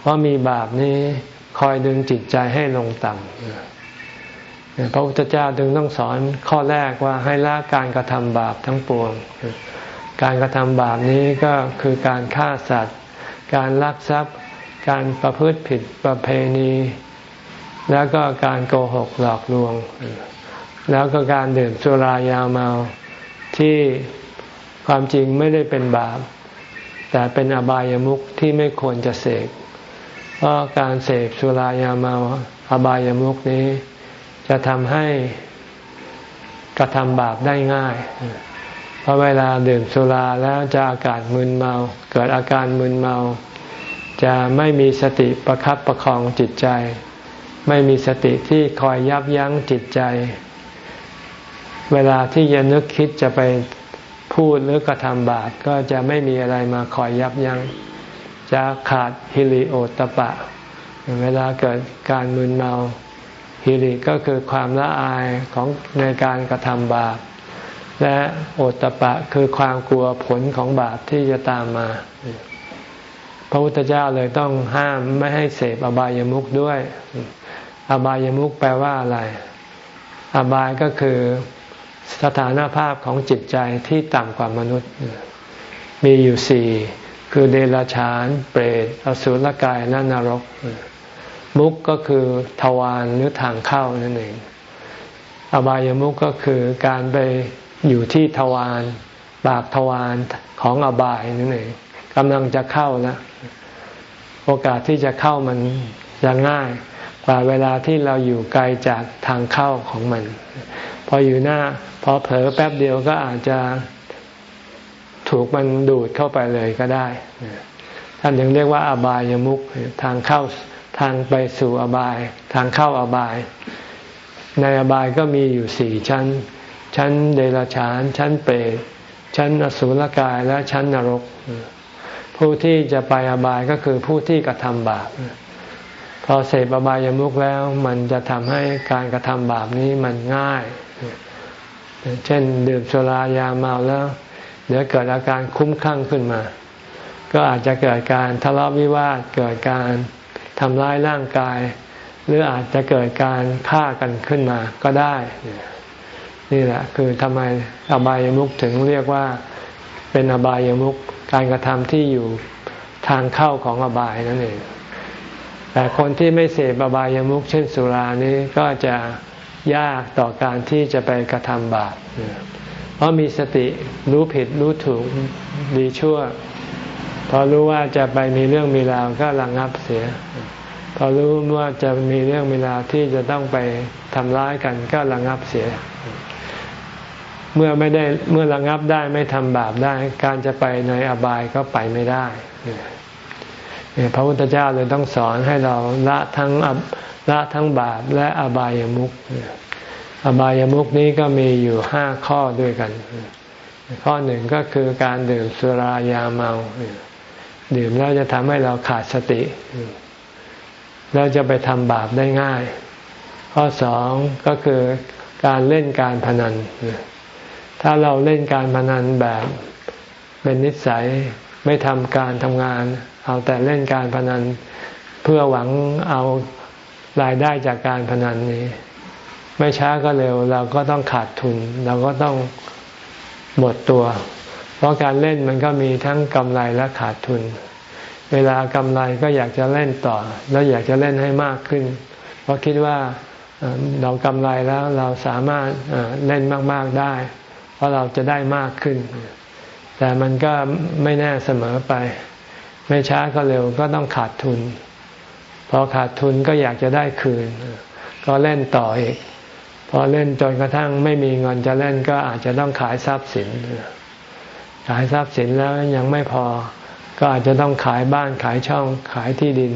เพราะมีบาปนี้คอยดึงจิตใจให้ลงต่ำพระพุทธเจ้าดึงต้องสอนข้อแรกว่าให้ละการกระทำบาปทั้งปวง การกระทำบาปนี้ก็คือการฆ่าสัตว์ การลักทรัพย์ การประพฤติผิดประเพณี แล้วก็การโกหกหลอกลวง แล้วก็การดื่มสุรายาเมาที่ความจริงไม่ได้เป็นบาป แต่เป็นอบายามุขที่ไม่ควรจะเสพเพราะการเสพสุรายาเมาอบายามุขนี้ จะทำให้กระทำบาปได้ง่ายเพราะเวลาดื่มสุราแล้วจะอากาศมึนเมา เกิดอาการมึนเมา จะไม่มีสติประครับประคองจิตใจ ไม่มีสติที่คอยยับยั้งจิตใจ เวลาที่จะนึกคิดจะไปพูดหรือกระทำบาปก็จะไม่มีอะไรมาคอยยับยัง้ง จะขาดฮิริโอตปะ เวลาเกิดการมึนเมาฮิริก็คือความละอายของในการกระทำบาป และโอตตะปะคือความกลัวผลของบาปที่จะตามมา ระพุทธเจ้าเลยต้องห้ามไม่ให้เสพอบายามุขด้วย อบายามุขแปลว่าอะไร อบายก็คือสถานภาพของจิตใจที่ต่ำกว่ามนุษย์ มีอยู่สี่คือเดรัจฉาน เปรต อสุรกายและนรก มุกก็คือทวารหรือทางเข้านั่นเอง อบายามุกก็คือการไปอยู่ที่ทวารปากทวารของอบายนั่นเองกำลังจะเข้าแล้ว โอกาสที่จะเข้ามันจะง่ายกว่าเวลาที่เราอยู่ไกลจากทางเข้าของมัน พออยู่หน้า พอเผลอแป๊บเดียวก็อาจจะถูกมันดูดเข้าไปเลยก็ได้ท่านยังเรียกว่าอบายมุกทางเข้าทางไปสู่อบาย ทางเข้าอบาย ในอบายก็มีอยู่สี่ชั้น ชั้นเดรัจฉาน ชั้นเปรตชั้นอสุรกายและชั้นนรก ผู้ที่จะไปอบายก็คือผู้ที่กระทำบาปพอเสพอบายามุกแล้ว มันจะทำให้การกระทำบาปนี้มันง่าย เช่นดื่มสุรายาเมาแล้ว เดี๋ยวเกิดอาการคุ้มคลั่งขึ้นมา ก็อาจจะเกิดการทะเลาะวิวาทเกิดการทำร้ายร่างกาย หรืออาจจะเกิดการฆ่ากันขึ้นมาก็ได้ นี่แหละคือทำไมอบายามุขถึงเรียกว่าเป็นอบายามุข การกระทำที่อยู่ทางเข้าของอบายนั่นเอง แต่คนที่ไม่เสพอบายามุขเช่นสุรานี้ก็จะยากต่อการที่จะไปกระทำบาป เพราะมีสติรู้ผิดรู้ถูกดีชั่ว พอรู้ว่าจะไปมีเรื่องมีราวก็ระงงับเสีย พอรู้ว่าจะมีเรื่องมีราวที่จะต้องไปทำร้ายกันก็ระงงับเสีย เมื่อไม่ได้เมื่อระงับได้ไม่ทำบาปได้ การจะไปในอบายก็ไปไม่ได้เนี่ยพระพุทธเจ้าเลยต้องสอนให้เราละทั้งละทั้งบาปและอบายามุขอบายามุขนี้ก็มีอยู่ห้าข้อด้วยกัน ข้อหนึ่งก็คือการดื่มสุรายาเมา ดื่มแล้วจะทำให้เราขาดสติแล้วจะไปทำบาปได้ง่าย ข้อสองก็คือการเล่นการพนัน ถ้าเราเล่นการพนันแบบเป็นนิสัยไม่ทำการทำงาน เอาแต่เล่นการพนันเพื่อหวังเอารายได้จากการพนันนี้ ไม่ช้าก็เร็ว เราก็ต้องขาดทุน เราก็ต้องหมดตัว เพราะการเล่นมันก็มีทั้งกำไรและขาดทุน เวลากำไรก็อยากจะเล่นต่อ แล้วอยากจะเล่นให้มากขึ้น เพราะคิดว่าเรากำไรแล้วเราสามารถเล่นมาก ๆได้ ราะเราจะได้มากขึ้น แต่มันก็ไม่แน่เสมอไป ไม่ช้าก็เร็วก็ต้องขาดทุน พอขาดทุนก็อยากจะได้คืน ก็เล่นต่ออีก พอเล่นจนกระทั่งไม่มีเงินจะเล่นก็อาจจะต้องขายทรัพย์สิน ขายทรัพย์สินแล้วยังไม่พอ ก็อาจจะต้องขายบ้านขายช่องขายที่ดิน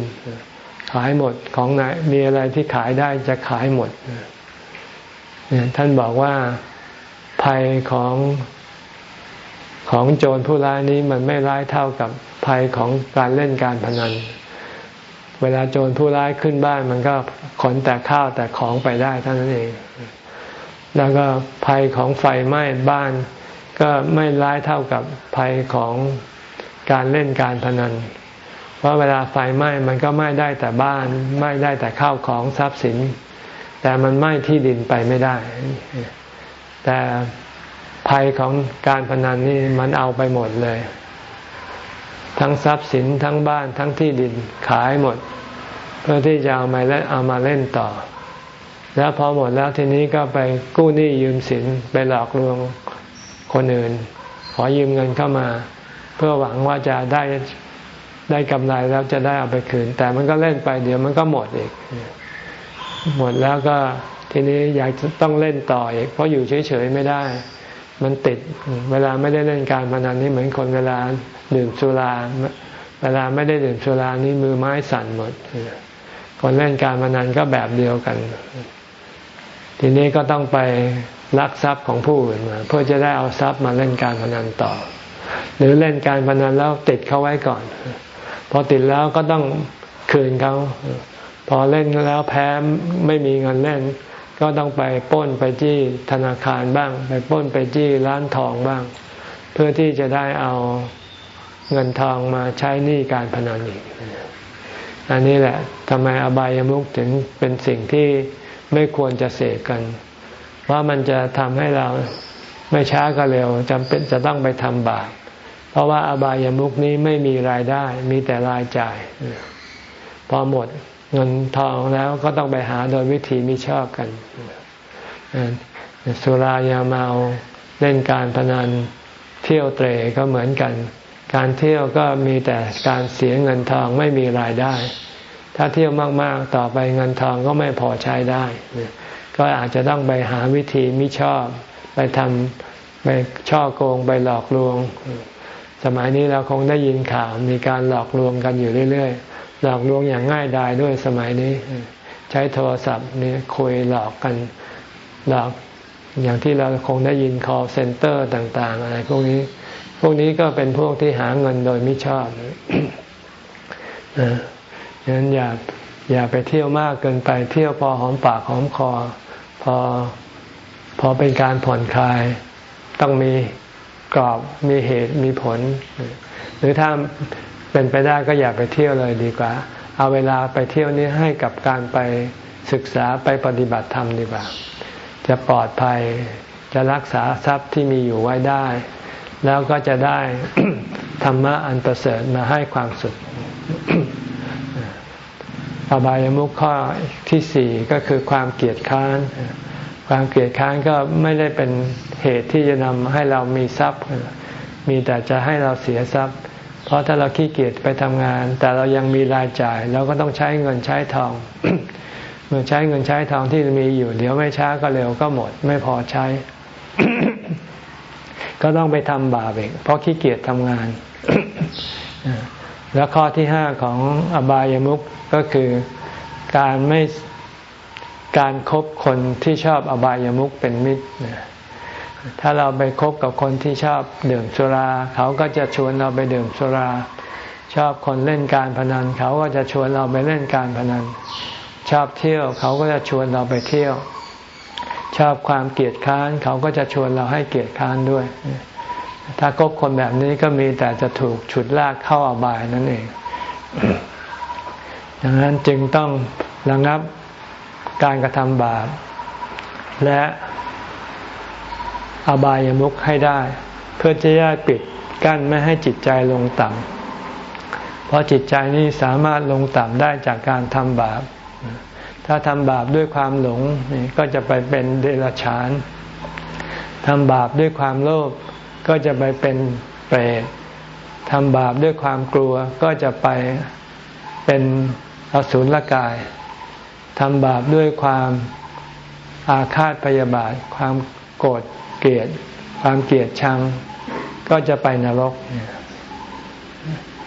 ขายหมดของไหนมีอะไรที่ขายได้จะขายหมดท่านบอกว่า ภัยของของโจรผู้ร้ายนี้มันไม่ร้ายเท่ากับภัยของการเล่นการพนัน เวลาโจรผู้ร้ายขึ้นบ้านมันก็ขนแต่ข้าวแต่ของไปได้เท่านั้นเอง แล้วก็ภัยของไฟไหม้บ้าน ก็ไม่ร้ายเท่ากับภัยของการเล่นการพนัน เพราะเวลาไฟไหม้มันก็ไหม้ได้แต่บ้านไหม้ได้แต่ข้าวของทรัพย์สิน แต่มันไหม้ที่ดินไปไม่ได้ แต่ภัยของการพนันนี่มันเอาไปหมดเลย ทั้งทรัพย์สินทั้งบ้านทั้งที่ดินขายหมด เพื่อที่จะเอามาเล่นเอามาเล่นต่อ แล้วพอหมดแล้วทีนี้ก็ไปกู้หนี้ยืมสินไปหลอกลวงคนอื่น ขอยืมเงินเข้ามา เพื่อหวังว่าจะได้ได้กำไรแล้วจะได้เอาไปคืน แต่มันก็เล่นไปเดี๋ยวมันก็หมดอีก หมดแล้วก็ ทีนี้อยากต้องเล่นต่ออีกเพราะอยู่เฉยๆไม่ได้ มันติดเวลาไม่ได้เล่นการพนันนี่เหมือนคนเวลาดื่มสุราเวลาไม่ได้ดื่มสุรานี่มือไม้สั่นหมด คนเล่นการพนันก็แบบเดียวกัน ทีนี้ก็ต้องไปลักทรัพย์ของผู้อื่นมาเพื่อจะได้เอาทรัพย์มาเล่นการพนันต่อ หรือเล่นการพนันแล้วติดเขาไว้ก่อน พอติดแล้วก็ต้องคืนเขาพอเล่นแล้วแพ้ไม่มีเงินเล่น ก็ต้องไปป้นไปจี้ธนาคารบ้าง ไปป้นไปจี้ร้านทองบ้าง เพื่อที่จะได้เอาเงินทองมาใช้หนี้การพนันอีก อันนี้แหละทำไมอบายามุขถึงเป็นสิ่งที่ไม่ควรจะเสกกันเพรามันจะทำให้เราไม่ช้าก็เร็วจำเป็นจะต้องไปทำบาปเพราะว่าอบายามุขนี้ไม่มีรายได้ มีแต่รายจ่าย พอหมด เงินทองแล้วก็ต้องไปหาโดยวิธีมิชอบกันสุรายาเมาเล่นการพนันเที่ยวเตรก็เหมือนกัน การเที่ยวก็มีแต่การเสียเงินทองไม่มีรายได้ ถ้าเที่ยวมากๆต่อไปเงินทองก็ไม่พอใช้ได้ ก็อาจจะต้องไปหาวิธีมิชอบ ไปทำไปช่อโกงไปหลอกลวง สมัยนี้เราคงได้ยินข่าวมีการหลอกลวงกันอยู่เรื่อยๆ หลอกลวงอย่างง่ายดายด้วยสมัยนี้ ใช้โทรศัพท์นี่คุยหลอกกันหลอกอย่างที่เราคงได้ยิน call center ต่าง ๆ อะไรพวกนี้ พวกนี้ก็เป็นพวกที่หาเงินโดยไม่ชอบดังนั้นอย่าอย่าไปเที่ยวมากเกินไปเที่ยวพอหอมปากหอมคอ พอพอเป็นการผ่อนคลาย ต้องมีกรอบมีเหตุมีผล หรือถ้า เป็นไปได้ก็อย่าไปเที่ยวเลยดีกว่า เอาเวลาไปเที่ยวนี้ให้กับการไปศึกษาไปปฏิบัติธรรมดีกว่า จะปลอดภัยจะรักษาทรัพย์ที่มีอยู่ไว้ได้ แล้วก็จะได้ธรรมะอันประเสริฐมาให้ความสุขอบายามุขข้อที่สี่ก็คือความเกลียดค้าน ความเกลียดค้านก็ไม่ได้เป็นเหตุที่จะนำให้เรามีทรัพย์ มีแต่จะให้เราเสียทรัพย์ เพราะถ้าเราขี้เกียจไปทำงาน แต่เรายังมีรายจ่าย เราก็ต้องใช้เงินใช้ทอง เมื่อใช้เงินใช้ทองที่มีอยู่ เดี๋ยวไม่ช้าก็เร็วก็หมด ไม่พอใช้ ก็ต้องไปทำบาปเองเพราะขี้เกียจทำงาน แล้วข้อที่ห้าของอบายามุขก็คือการไม่การครบคนที่ชอบอบายามุขเป็นมิตร ถ้าเราไปคบกับคนที่ชอบดื่มสุรา เขาก็จะชวนเราไปดื่มสุรา ชอบคนเล่นการพนัน เขาก็จะชวนเราไปเล่นการพนัน ชอบเที่ยว เขาก็จะชวนเราไปเที่ยว ชอบความเกลียดค้าน เขาก็จะชวนเราให้เกลียดค้านด้วย ถ้าคบคนแบบนี้ก็มีแต่จะถูกฉุดลากเข้าอบายนั่นเอง ดังนั้นจึงต้องระงับการกระทำบาปและ อบายามุขให้ได้ เพื่อจะได้ปิดกั้นไม่ให้จิตใจลงต่ำเพราะจิตใจนี้สามารถลงต่ำได้จากการทำบาป ถ้าทำบาปด้วยความหลงก็จะไปเป็นเดรัจฉานทำบาปด้วยความโลภก็จะไปเป็นเปรตทำบาปด้วยความกลัวก็จะไปเป็นอสุรกายทำบาปด้วยความอาฆาตพยาบาท ความโกรธ เกลียดความเกลียดชัง ก็จะไปนรก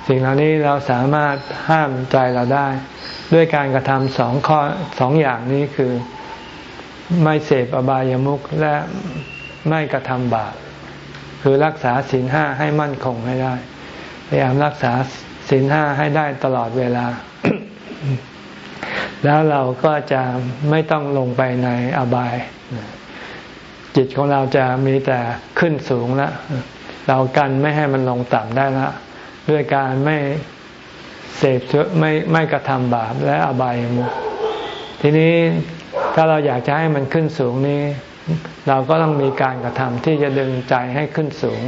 สิ่งเหล่านี้เราสามารถห้ามใจเราได้ ด้วยการกระทำสองข้อสองอย่างนี้คือ ไม่เสพอบายามุขและไม่กระทำบาปคือรักษาศีลห้าให้มั่นคงให้ได้ พยายามรักษาศีลห้าให้ได้ตลอดเวลา แล้วเราก็จะไม่ต้องลงไปในอบาย จิตของเราจะมีแต่ขึ้นสูงแล้วเรากันไม่ให้มันลงต่ำได้ละด้วยการไม่เสพไม่ไม่กระทำบาปและอบายมุขทีนี้ถ้าเราอยากจะให้มันขึ้นสูงนี้ เราก็ต้องมีการกระทำที่จะดึงใจให้ขึ้นสูง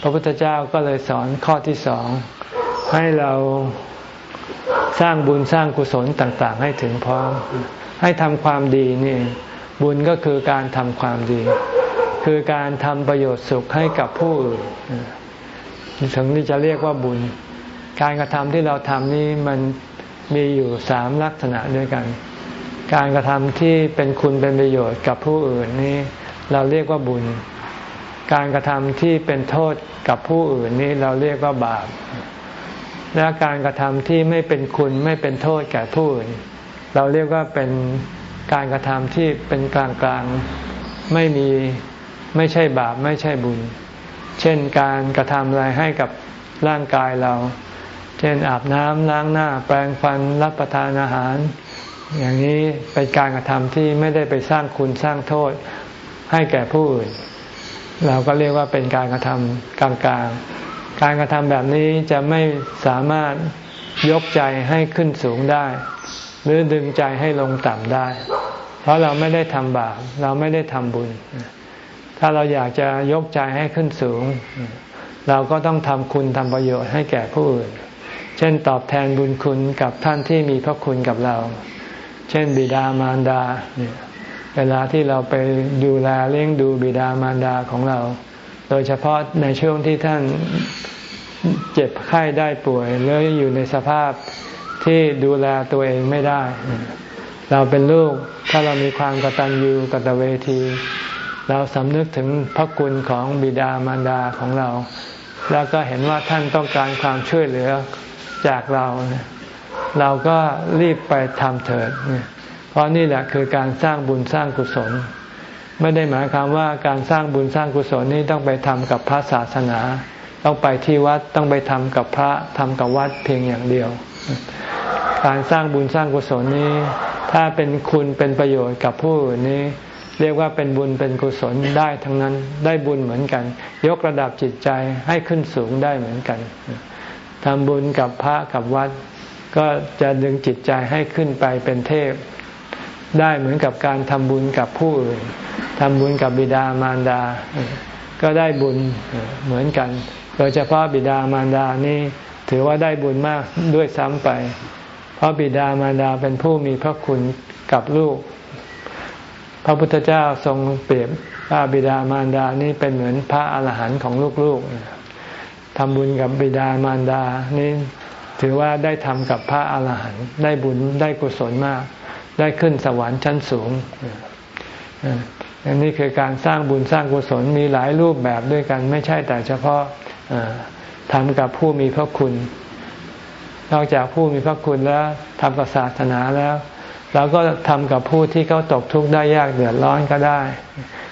พระพุทธเจ้าก็เลยสอนข้อที่สองให้เราสร้างบุญสร้างกุศลต่าง ๆ ให้ถึงพร้อมให้ทำความดีนี่ บุญก็คือการทำความดี คือการทำประโยชน์สุขให้กับผู้อื่นถึงที่จะเรียกว่าบุญ การกระทำที่เราทำนี้มันมีอยู่สามลักษณะด้วยกัน การกระทำที่เป็นคุณเป็นประโยชน์กับผู้อื่นนี้ เราเรียกว่าบุญ การกระทำที่เป็นโทษกับผู้อื่นนี้เราเรียกว่าบาป และการกระทำที่ไม่เป็นคุณไม่เป็นโทษแก่ผู้อื่น เราเรียกว่าเป็น การกระทำที่เป็นกลางกลางไม่มีไม่ใช่บาปไม่ใช่บุญ เช่นการกระทำอะไรให้กับร่างกายเรา เช่นอาบน้ำล้างหน้า แปรงฟันรับประทานอาหาร อย่างนี้เป็นการกระทำที่ไม่ได้ไปสร้างคุณสร้างโทษให้แก่ผู้อื่น เราก็เรียกว่าเป็นการกระทำกลางๆ การกระทำแบบนี้จะไม่สามารถยกใจให้ขึ้นสูงได้ หรือดึงใจให้ลงต่ำได้ เพราะเราไม่ได้ทำบาปเราไม่ได้ทำบุญ ถ้าเราอยากจะยกใจให้ขึ้นสูง เราก็ต้องทำคุณทำประโยชน์ให้แก่ผู้อื่น เช่นตอบแทนบุญคุณกับท่านที่มีพระคุณกับเรา เช่นบิดามารดา เวลาที่เราไปดูแลเลี้ยงดูบิดามารดาของเรา โดยเฉพาะในช่วงที่ท่านเจ็บไข้ได้ป่วยหรืออยู่ในสภาพ ที่ดูแลตัวเองไม่ได้ เราเป็นลูกถ้าเรามีความกตัญญูกตเวที เราสำนึกถึงพระคุณของบิดามารดาของเรา แล้วก็เห็นว่าท่านต้องการความช่วยเหลือจากเรา เราก็รีบไปทำเถิด เพราะนี่แหละคือการสร้างบุญสร้างกุศล ไม่ได้หมายความว่าการสร้างบุญสร้างกุศลนี้ต้องไปทำกับพระศาสนา ต้องไปที่วัดต้องไปทำกับพระทำกับวัดเพียงอย่างเดียว การสร้างบุญสร้างกุศลนี้ ถ้าเป็นคุณเป็นประโยชน์กับผู้อื่นนี้ เรียกว่าเป็นบุญเป็นกุศลได้ทั้งนั้นได้บุญเหมือนกัน ยกระดับจิตใจให้ขึ้นสูงได้เหมือนกันทำบุญกับพระกับวัด ก็จะดึงจิตใจให้ขึ้นไปเป็นเทพ ได้เหมือนกับการทำบุญกับผู้อื่นทำบุญกับบิดามารดา ก็ได้บุญเหมือนกัน โดยเฉพาะบิดามารดานี่ถือว่าได้บุญมากด้วยซ้ำไป ราะบิดามารดาเป็นผู้มีพระคุณกับลูก พระพุทธเจ้าทรงเปรียบพระบิดามารดานี่เป็นเหมือนพระอาหารหันต์ของลูกๆทำบุญกับบิดามารดานี่ถือว่าได้ทำกับพระอาหารหันต์ได้บุญได้กุศลมาก ได้ขึ้นสวรรค์ชั้นสูงอันนี้คือการสร้างบุญสร้างกุศลมีหลายรูปแบบด้วยกัน ไม่ใช่แต่เฉพาะทำกับผู้มีพระคุณ นอกจากผู้มีพระคุณแล้วทำกับศาสนาแล้วเราก็ทำกับผู้ที่เขาตกทุกข์ได้ยากเดือดร้อนก็ได้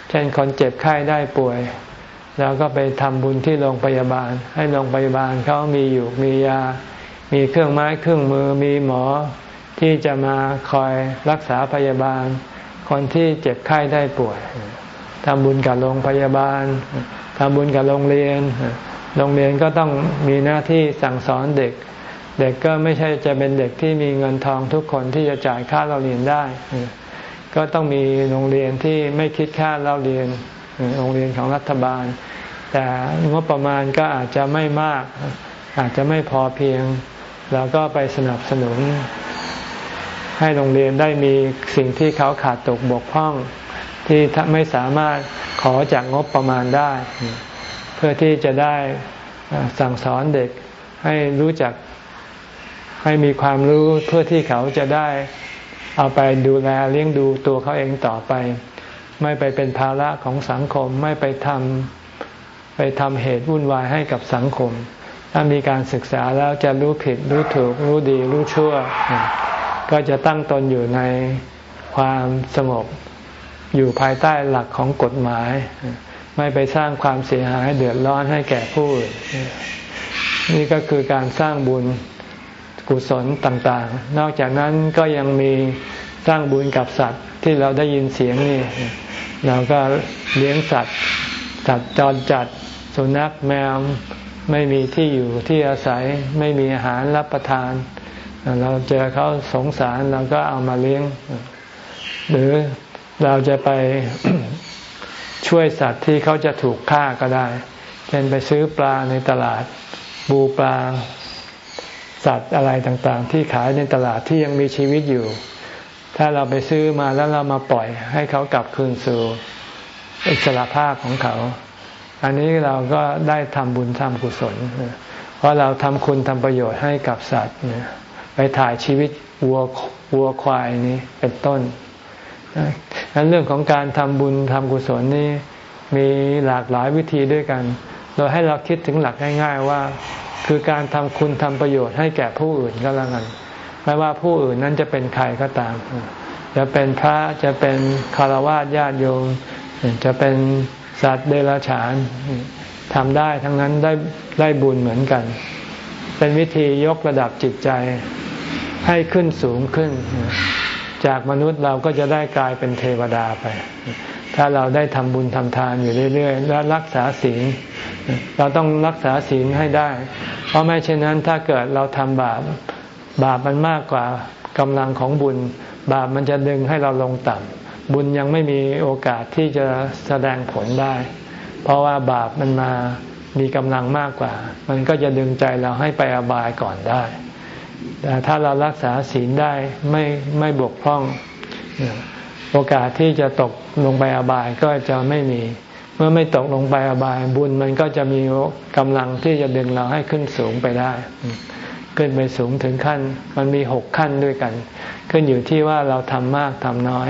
เช่นคนเจ็บไข้ได้ป่วยแล้วก็ไปทำบุญที่โรงพยาบาล ให้โรงพยาบาลเขามีอยู่มียา มีเครื่องไม้เครื่องมือมีหมอที่จะมาคอยรักษาพยาบาล คนที่เจ็บไข้ได้ป่วยทำบุญกับโรงพยาบาลทำบุญกับโรงเรียน โรงเรียนก็ต้องมีหน้าที่สั่งสอนเด็ก เด็กก็ไม่ใช่จะเป็นเด็กที่มีเงินทองทุกคนที่จะจ่ายค่าเราเรียนได้ ก็ต้องมีโรงเรียนที่ไม่คิดค่าเราเรียนโรงเรียนของรัฐบาล แต่งบประมาณก็อาจจะไม่มาก อาจจะไม่พอเพียงเราก็ไปสนับสนุน ให้โรงเรียนได้มีสิ่งที่เขาขาดตกบกพร่อง ที่ไม่สามารถขอจากงบประมาณได้ เพื่อที่จะได้สั่งสอนเด็กให้รู้จัก ให้มีความรู้เพื่อที่เขาจะได้เอาไปดูแลเลี้ยงดูตัวเขาเองต่อไป ไม่ไปเป็นภาระของสังคมไม่ไปทำไปทำเหตุวุ่นวายให้กับสังคม ถ้ามีการศึกษาแล้วจะรู้ผิด รู้ถูก รู้ดี รู้ชั่ว ก็จะตั้งตนอยู่ในความสงบ อยู่ภายใต้หลักของกฎหมาย ไม่ไปสร้างความเสียหายเดือดร้อนให้แก่ผู้อื่นนี่ก็คือการสร้างบุญ กุศลต่างๆ นอกจากนั้นก็ยังมีสร้างบุญกับสัตว์ที่เราได้ยินเสียงนี่เราก็เลี้ยงสัตว์ สัตว์จรจัดสุนัขแมวไม่มีที่อยู่ที่อาศัยไม่มีอาหารรับประทาน เราเจอเขาสงสารเราก็เอามาเลี้ยง หรือเราจะไปช่วยสัตว์ที่เขาจะถูกฆ่าก็ได้ เช่นไปซื้อปลาในตลาด บูปลา สัตว์อะไรต่างๆ ที่ขายในตลาดที่ยังมีชีวิตอยู่ ถ้าเราไปซื้อมาแล้วเรามาปล่อยให้เขากลับคืนสู่อิสระภาพของเขา อันนี้เราก็ได้ทำบุญทำกุศล เพราะเราทำคุณทำประโยชน์ให้กับสัตว์ไปถ่ายชีวิตวัววัวควายนี้เป็นต้นนั้นเรื่องของการทำบุญทำกุศลนี่มีหลากหลายวิธีด้วยกัน โดยให้เราคิดถึงหลักง่าย ๆ ว่า คือการทำคุณทำประโยชน์ให้แก่ผู้อื่นก็แล้วกันไม่ว่าผู้อื่นนั้นจะเป็นใครก็ตาม จะเป็นพระจะเป็นคารวะญาติโยม จะเป็นสัตว์เดรัจฉานทำได้ทั้งนั้นได้ได้บุญเหมือนกัน เป็นวิธียกระดับจิตใจให้ขึ้นสูงขึ้น จากมนุษย์เราก็จะได้กลายเป็นเทวดาไป ถ้าเราได้ทำบุญทำทานอยู่เรื่อยๆ และรักษาศีล เราต้องรักษาศีลให้ได้ เพราะไม่เช่นนั้นถ้าเกิดเราทำบาปบาปมันมากกว่ากำลังของบุญ บาปมันจะดึงให้เราลงต่ำบุญยังไม่มีโอกาสที่จะแสดงผลได้ เพราะว่าบาปมันมามีกำลังมากกว่า มันก็จะดึงใจเราให้ไปอบายก่อนได้ แต่ถ้าเรารักษาศีลได้ไม่ไม่บกพร่อง โอกาสที่จะตกลงไปอบายก็จะไม่มี มื่อไม่ตกลงไปอบายบุญมันก็จะมีกำลังที่จะดึงเราให้ขึ้นสูงไปได้ ขึ้นไปสูงถึงขั้น มันมีหกขั้นด้วยกัน ขึ้นอยู่ที่ว่าเราทำมากทำน้อย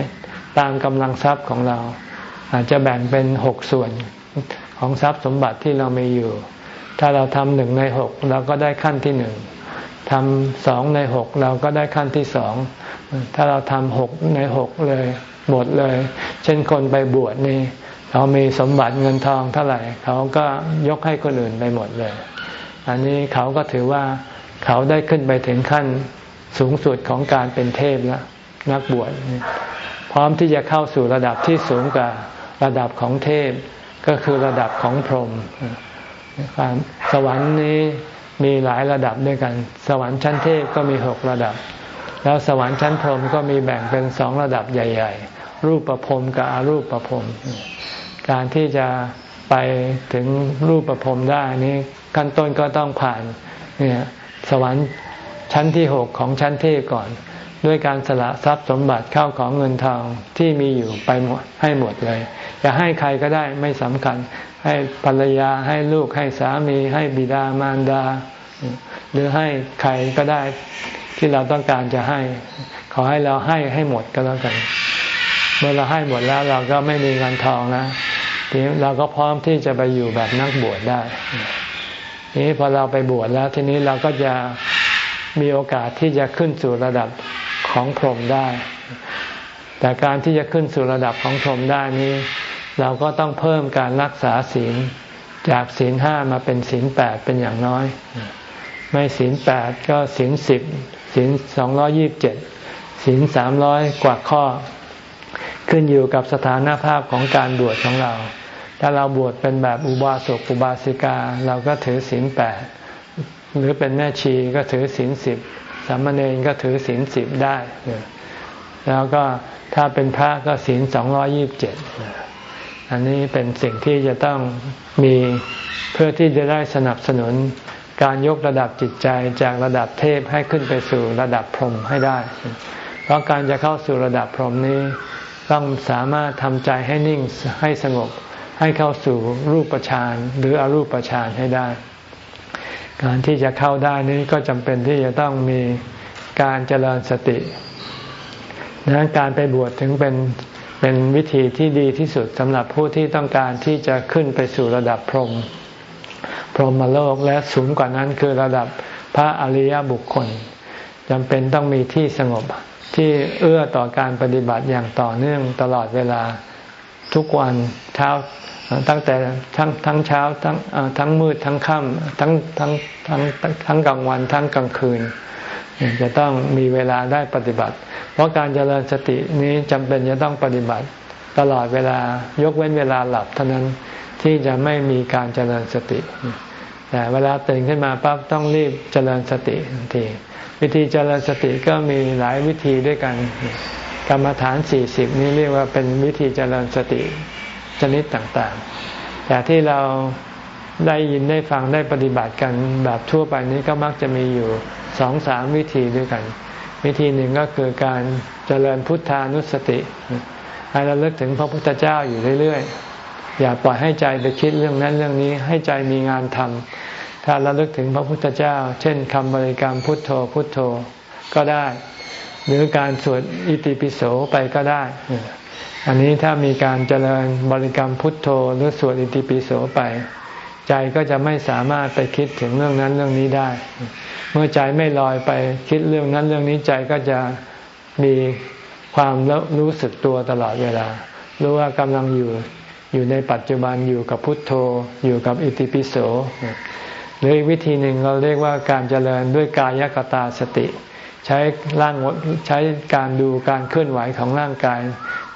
ตามกำลังทรัพย์ของเรา อาจจะแบ่งเป็นหกส่วนของทรัพย์สมบัติที่เรามีอยู่ ถ้าเราทำหนึ่งในหกเราก็ได้ขั้นที่หนึ่งทำสองในหกเราก็ได้ขั้นที่สอง ถ้าเราทำหกในหกเลยหมดเลย เช่นคนไปบวชนี่ เขามีสมบัติเงินทองเท่าไหร่ เขาก็ยกให้คนอื่นไปหมดเลย อันนี้เขาก็ถือว่าเขาได้ขึ้นไปถึงขั้นสูงสุดของการเป็นเทพแล้วนักบวชพร้อมที่จะเข้าสู่ระดับที่สูงกว่าระดับของเทพ ก็คือระดับของพรหมสวรรค์นี้มีหลายระดับด้วยกัน สวรรค์ชั้นเทพก็มีหกระดับ แล้วสวรรค์ชั้นพรหมก็มีแบ่งเป็นสองระดับใหญ่ๆ รูปประพรมกับอรูปประพรมการที่จะไปถึงรูปประพรมได้นี้ขั้นต้นก็ต้องผ่านเนี่ยสวรรค์ชั้นที่หกของชั้นเทพก่อน ด้วยการสละทรัพย์สมบัติเข้าของเงินทองที่มีอยู่ไปหมดให้หมดเลยจะให้ใครก็ได้ไม่สำคัญ ให้ภรรยาให้ลูกให้สามี ให้บิดามารดา หรือให้ใครก็ได้ที่เราต้องการจะให้ ขอให้เราให้ให้หมดก็แล้วกัน เมื่อเราให้หมดแล้วเราก็ไม่มีเงินทองแล้วทีนี้เราก็พร้อมที่จะไปอยู่แบบนักบวชได้ทีนี้พอเราไปบวชแล้ว ทีนี้เราก็จะมีโอกาสที่จะขึ้นสู่ระดับของพรหมได้ แต่การที่จะขึ้นสู่ระดับของพรหมได้นี้ เราก็ต้องเพิ่มการรักษาศีลจากศีลห้ามาเป็นศีลแปดเป็นอย่างน้อย ไม่ศีลแปดก็ศีลสิบศีลสองร้อยี่บเจ็ดศีลสามร้อยกว่าข้อ ขึ้นอยู่กับสถานภาพของการบวชของเรา ถ้าเราบวชเป็นแบบอุบาสกอุบาสิกา เราก็ถือศีลแปดหรือเป็นแม่ชีก็ถือศีลสิบสามเณรก็ถือศีลสิบได้ แล้วก็ถ้าเป็นพระก็ศีลสองร้อยี่บเจ็ดอันนี้เป็นสิ่งที่จะต้องมีเพื่อที่จะได้สนับสนุนการยกระดับจิตใจจากระดับเทพให้ขึ้นไปสู่ระดับพรหมให้ได้ เพราะการจะเข้าสู่ระดับพรหมนี้ ต้องสามารถทำใจให้นิ่งให้สงบให้เข้าสู่รูปฌานหรืออรูปฌานให้ได้ การที่จะเข้าได้นี้ก็จำเป็นที่จะต้องมีการเจริญสติดังนั้นการไปบวชถึงเป็นเป็นวิธีที่ดีที่สุดสำหรับผู้ที่ต้องการที่จะขึ้นไปสู่ระดับพรหมพรหมโลกและสูงกว่านั้นคือระดับพระอริยบุคคลจำเป็นต้องมีที่สงบ ที่เอื้อต่อการปฏิบัติอย่างต่อเนื่องตลอดเวลาทุกวันเช้าตั้งแต่ทั้งทั้งเช้าทั้งทั้งมืดทั้งค่ำทั้งทั้งทั้งทั้งกลางวันทั้งกลางคืน จะต้องมีเวลาได้ปฏิบัติ เพราะการเจริญสตินี้จำเป็นจะต้องปฏิบัติตลอดเวลายกเว้นเวลาหลับเท่านั้นที่จะไม่มีการเจริญสติ แต่เวลาตื่นขึ้นมาปั๊บต้องรีบเจริญสติทันที วิธีเจริญสติก็มีหลายวิธีด้วยกัน กรรมฐานสี่สิบนี้เรียกว่าเป็นวิธีเจริญสติชนิดต่างๆ แต่ที่เราได้ยินได้ฟังได้ปฏิบัติกันแบบทั่วไปนี้ก็มักจะมีอยู่สองสามวิธีด้วยกัน วิธีหนึ่งก็คือการเจริญพุทธานุสติให้เราเลิกถึงพระพุทธเจ้าอยู่เรื่อยๆ อย่าปล่อยให้ใจไปคิดเรื่องนั้นเรื่องนี้ให้ใจมีงานทำ ถ้าระลึกถึงพระพุทธเจ้า เช่นคำบริกรรมพุทโธพุทโธก็ได้ หรือการสวดอิติปิโสไปก็ได้ อันนี้ถ้ามีการเจริญบริกรรมพุทโธหรือสวดอิติปิโสไป ใจก็จะไม่สามารถไปคิดถึงเรื่องนั้นเรื่องนี้ได้ เมื่อใจไม่ลอยไปคิดเรื่องนั้นเรื่องนี้ใจก็จะมีความรู้สึกตัวตลอดเวลา รู้ว่ากำลังอยู่อยู่ในปัจจุบันอยู่กับพุทโธ อยู่กับอิติปิโส หรืออีกวิธีหนึ่งเราเรียกว่าการเจริญด้วยกายกตาสติ ใช้ร่างใช้การดูการเคลื่อนไหวของร่างกาย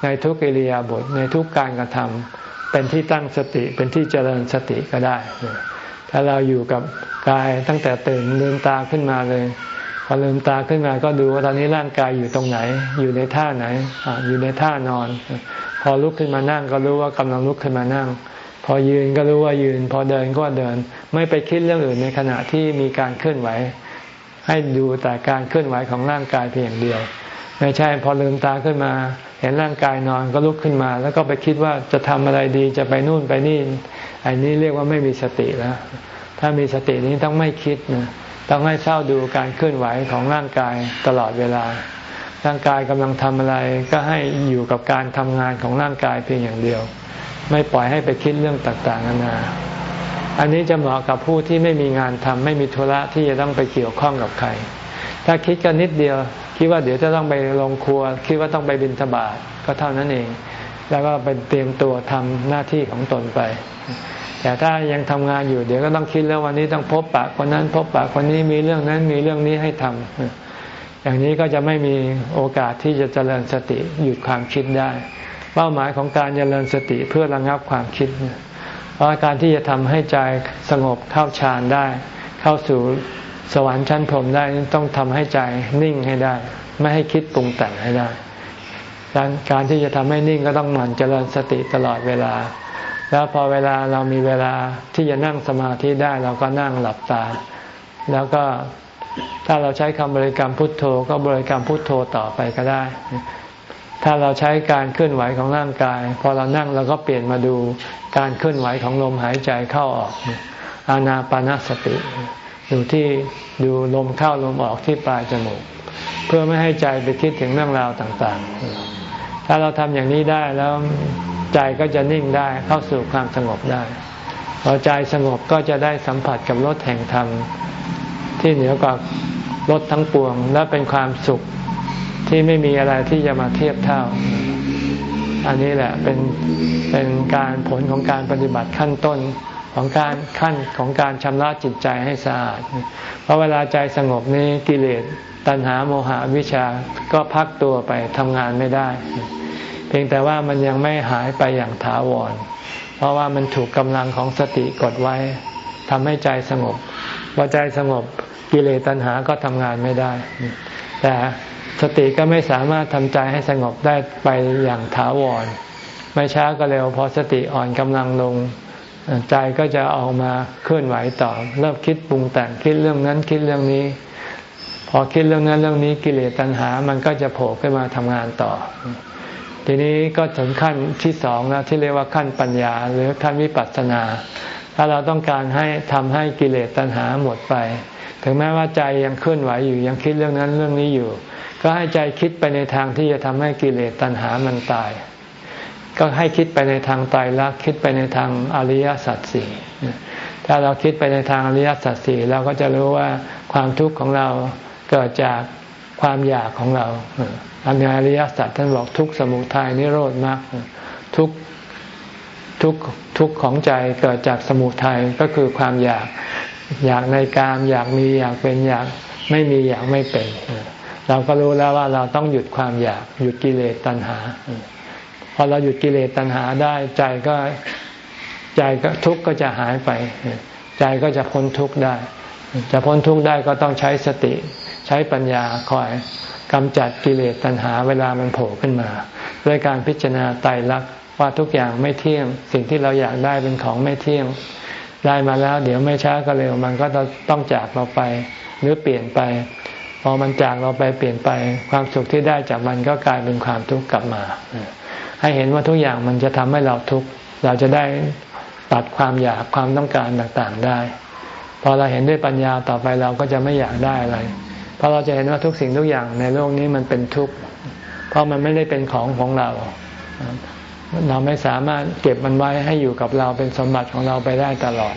ในทุกอิริยาบถในทุกการกระทำเป็นที่ตั้งสติเป็นที่เจริญสติก็ได้ ถ้าเราอยู่กับกายตั้งแต่ตื่นลืมตาขึ้นมาเลยพอลืมตาขึ้นมาก็ดูว่าตอนนี้ร่างกายอยู่ตรงไหน อยู่ในท่าไหนออยู่ในท่านอน พอลุกขึ้นมานั่งก็รู้ว่ากำลังลุกขึ้นมานั่ง พอยืนก็รู้ว่ายืน พอเดินก็เดิน ไม่ไปคิดเรื่องอื่นในขณะที่มีการเคลื่อนไหว ให้ดูแต่การเคลื่อนไหวของร่างกายเพียงเดียว ไม่ใช่พอลืมตาขึ้นมา เห็นร่างกายนอนก็ลุกขึ้นมา แล้วก็ไปคิดว่าจะทำอะไรดีจะไปนู่นไปนี่อันนี้เรียกว่าไม่มีสติแล้ว ถ้ามีสตินี้ต้องไม่คิดนะต้องให้เฝ้าดูการเคลื่อนไหวของร่างกายตลอดเวลา ร่างกายกำลังทำอะไรก็ให้อยู่กับการทำงานของร่างกายเพียงอย่างเดียว ไม่ปล่อยให้ไปคิดเรื่องต่างๆนานา อันนี้จะเหมาะกับผู้ที่ไม่มีงานทำไม่มีธุระที่จะต้องไปเกี่ยวข้องกับใคร ถ้าคิดกันนิดเดียว คิดว่าเดี๋ยวจะต้องไปลงครัว คิดว่าต้องไปบินทบาทก็เท่านั้นเอง แล้วก็ไปเตรียมตัวทำหน้าที่ของตนไป แต่ถ้ายังทำงานอยู่เดี๋ยวก็ต้องคิดแล้ววันนี้ต้องพบปะคนนั้นพบปะคนนี้มีเรื่องนั้นมีเรื่องนี้ให้ทำอย่างนี้ก็จะไม่มีโอกาสที่จะเจริญสติหยุดความคิดได้ เป้าหมายของการเจริญสติเพื่อระงับความคิด เพราะการที่จะทำให้ใจสงบเข้าฌานได้ เข้าสู่สวรรค์ชั้นพรหมได้ต้องทำให้ใจนิ่งให้ได้ ไม่ให้คิดปรุงแต่งให้ได้การที่จะทำให้นิ่งก็ต้องหมั่นเจริญสติตลอดเวลา แล้วพอเวลาเรามีเวลาที่จะนั่งสมาธิได้เราก็นั่งหลับตา แล้วก็ถ้าเราใช้คำบริกรรมพุทโธ ก็บริกรรมพุทโธต่อไปก็ได้ ถ้าเราใช้การเคลื่อนไหวของร่างกาย พอเรานั่งเราก็เปลี่ยนมาดูการเคลื่อนไหวของลมหายใจเข้าออกอานาปานสติ ดูที่ดูลมเข้าลมออกที่ปลายจมูก เพื่อไม่ให้ใจไปคิดถึงเรื่องราวต่างๆ ถ้าเราทำอย่างนี้ได้แล้วใจก็จะนิ่งได้เข้าสู่ความสงบได้พอใจสงบก็จะได้สัมผัสกับรถแห่งธรรมที่เหนือกว่ารถทั้งปวง และเป็นความสุข ที่ไม่มีอะไรที่จะมาเทียบเท่า อันนี้แหละเป็นเป็นการผลของการปฏิบัติขั้นต้นของการขั้นของการชำระจิตใจให้สะอาด เพราะเวลาใจสงบนี้กิเลสตัณหาโมหะวิชาก็พักตัวไปทำงานไม่ได้ เพียงแต่ว่ามันยังไม่หายไปอย่างถาวร เพราะว่ามันถูกกำลังของสติกดไว้ทำให้ใจสงบพอใจสงบกิเลสตัณหาก็ทำงานไม่ได้ แต่ สติก็ไม่สามารถทำใจให้สงบได้ไปอย่างถาวร ไม่ช้าก็เร็วพอสติอ่อนกำลังลง ใจก็จะออกมาเคลื่อนไหวต่อ เริ่มคิดปรุงแต่งคิดเรื่องนั้นคิดเรื่องนี้ พอคิดเรื่องนั้นเรื่องนี้กิเลสตัณหา มันก็จะโผล่ขึ้นมาทำงานต่อ ทีนี้ก็ถึงขั้นที่สองแล้วที่เรียกว่าขั้นปัญญา หรือขั้นวิปัสสนา ถ้าเราต้องการให้ทำให้กิเลสตัณหาหมดไป ถึงแม้ว่าใจยังเคลื่อนไหวอยู่ยังคิดเรื่องนั้นเรื่องนี้อยู่ ก็ให้ใจคิดไปในทางที่จะทำให้กิเลสตัณหามันตาย ก็ให้คิดไปในทางตายรักคิดไปในทางอริยสัจสี่ถ้าเราคิดไปในทางอริยสัจสี่เราก็จะรู้ว่าความทุกข์ของเราเกิดจากความอยากของเราอันในอริยสัจท่านบอกทุกสมุทัยนิโรธมากทุกทุกทุกของใจเกิดจากสมุทัยก็คือความอยาก อยากในการอยากมีอยากเป็นอยากไม่มีอยากไม่เป็น เราก็รู้แล้วว่าเราต้องหยุดความอยากหยุดกิเลสตัณหา พอเราหยุดกิเลสตัณหาได้ใจก็ใจก็ทุกข์ก็จะหายไป ใจก็จะพ้นทุกข์ได้ จะพ้นทุกข์ได้ก็ต้องใช้สติ ใช้ปัญญาคอยกำจัดกิเลสตัณหาเวลามันโผล่ขึ้นมา ด้วยการพิจารณาไตรลักษณ์ว่าทุกอย่างไม่เที่ยง สิ่งที่เราอยากได้เป็นของไม่เที่ยง ได้มาแล้ว เดี๋ยวไม่ช้าก็เร็วมันก็ต้องจากเราไป หรือเปลี่ยนไป พอมันจากเราไปเปลี่ยนไปความสุขที่ได้จากมันก็กลายเป็นความทุกข์กลับมา ให้เห็นว่าทุกอย่างมันจะทำให้เราทุกข์เราจะได้ตัดความอยากความต้องการต่างๆได้ พอเราเห็นด้วยปัญญาต่อไปเราก็จะไม่อยากได้อะไร เพราะเราจะเห็นว่าทุกสิ่งทุกอย่างในโลกนี้มันเป็นทุกข์ เพราะมันไม่ได้เป็นของของเรา เราไม่สามารถเก็บมันไว้ให้อยู่กับเราเป็นสมบัติของเราไปได้ตลอด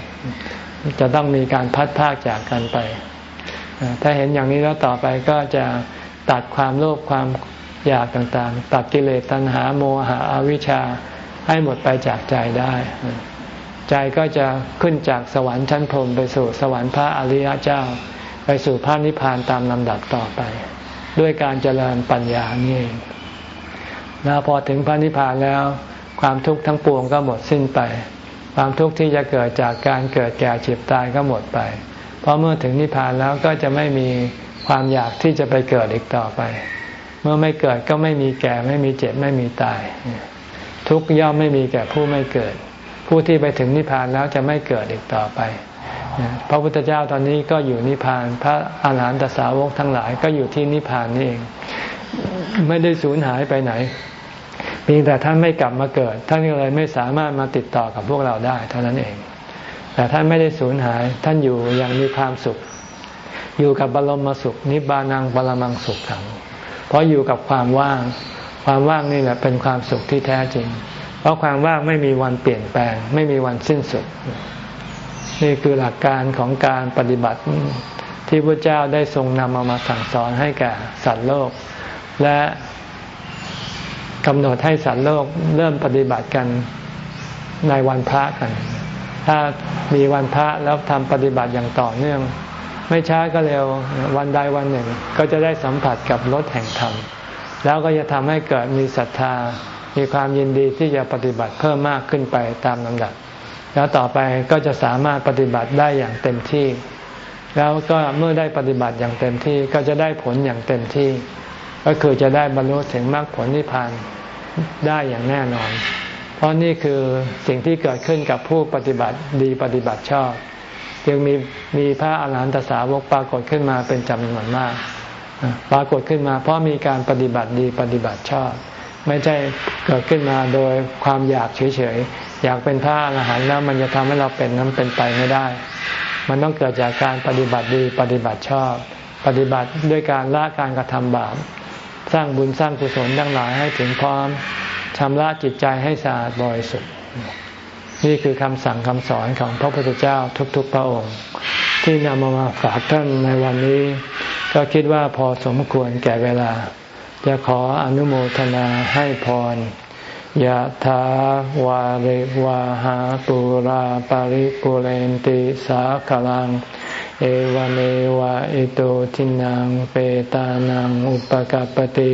จะต้องมีการพัดพากจากกันไป ถ้าเห็นอย่างนี้แล้วต่อไปก็จะตัดความโลภความอยากต่างๆ ตัดกิเลสตัณหาโมหะอวิชชาให้หมดไปจากใจได้ ใจก็จะขึ้นจากสวรรค์ชั้นพรมไปสู่สวรรค์พระอริยเจ้า ไปสู่พระนิพพานตามลำดับต่อไป ด้วยการเจริญปัญญานี่เองแล้วพอถึงพระนิพพานแล้ว ความทุกข์ทั้งปวงก็หมดสิ้นไป ความทุกข์ที่จะเกิดจากการเกิดแก่เจ็บตายก็หมดไป ราะเมื่อถึงนิพพานแล้วก็จะไม่มีความอยากที่จะไปเกิดอีกต่อไป เมื่อไม่เกิดก็ไม่มีแก่ไม่มีเจ็บไม่มีตาย ทุกย่อมไม่มีแก่ผู้ไม่เกิด ผู้ที่ไปถึงนิพพานแล้วจะไม่เกิดอีกต่อไป พระพุทธเจ้าตอนนี้ก็อยู่นิพพาน พระอาหารหันตสาวกทั้งหลายก็อยู่ที่นิพพานนี่เอง ไม่ได้สูญหายไปไหนเพียงแต่ท่านไม่กลับมาเกิด ท่านก็เลยไม่สามารถมาติดต่อกับพวกเราได้เท่านั้นเอง แต่ท่านไม่ได้สูญหาย ท่านอยู่อย่างมีความสุข อยู่กับบรมสุข นิบานังบรมังสุขขัง เพราะอยู่กับความว่าง ความว่างนี่แหละเป็นความสุขที่แท้จริง เพราะความว่างไม่มีวันเปลี่ยนแปลง ไม่มีวันสิ้นสุด นี่คือหลักการของการปฏิบัติที่พระเจ้าได้ทรงนำมามาสั่งสอนให้แก่สัตว์โลก และกำหนดให้สัตว์โลกเริ่มปฏิบัติกันในวันพระกัน ถ้ามีวันพระแล้วทำปฏิบัติอย่างต่อเนื่อง ไม่ช้าก็เร็ววันใดวันหนึ่ง ก็จะได้สัมผัสกับรถแห่งธรรม แล้วก็จะทำให้เกิดมีศรัทธา มีความยินดีที่จะปฏิบัติเพิ่มมากขึ้นไปตามลำดับ แล้วต่อไปก็จะสามารถปฏิบัติได้อย่างเต็มที่ แล้วก็เมื่อได้ปฏิบัติอย่างเต็มที่ก็จะได้ผลอย่างเต็มที่ ก็คือจะได้บรรลุถึงมรรคผลนิพพานได้อย่างแน่นอน เพราะนี่คือสิ่งที่เกิดขึ้นกับผู้ปฏิบัติดีปฏิบัติชอบจึงมีมีพระอาหารหันตสาวกปรากฏขึ้นมาเป็นจำนวนมาก ปรากฏขึ้นมา เพราะมีการปฏิบัติดีปฏิบัติชอบ ไม่ใช่เกิดขึ้นมาโดยความอยากเฉยๆอยากเป็นพระอาหารหันต์แล้วมันจะทำให้เราเป็นนั้นเป็นไปไม่ได้ มันต้องเกิดจากการปฏิบัติดีปฏิบัติชอบ ปฏิบัติด้วยการละการกระทำบาปสร้างบุญสร้างกุศลทั้งหลายให้ถึงพร้อม ชำระจิตใจให้สะอาดบริสุทธิ์นี่คือคำสั่งคำสอนของพระพุทธเจ้าทุกๆพระองค์ ที่นำมาฝากท่านในวันนี้ ก็คิดว่าพอสมควรแก่เวลา จะขออนุโมทนาให้พรยะถาวาริวาหาปุราปาริปุเรนติสาขลัง เอวเมวะอิโตทินังเปตานังอุปกัปติ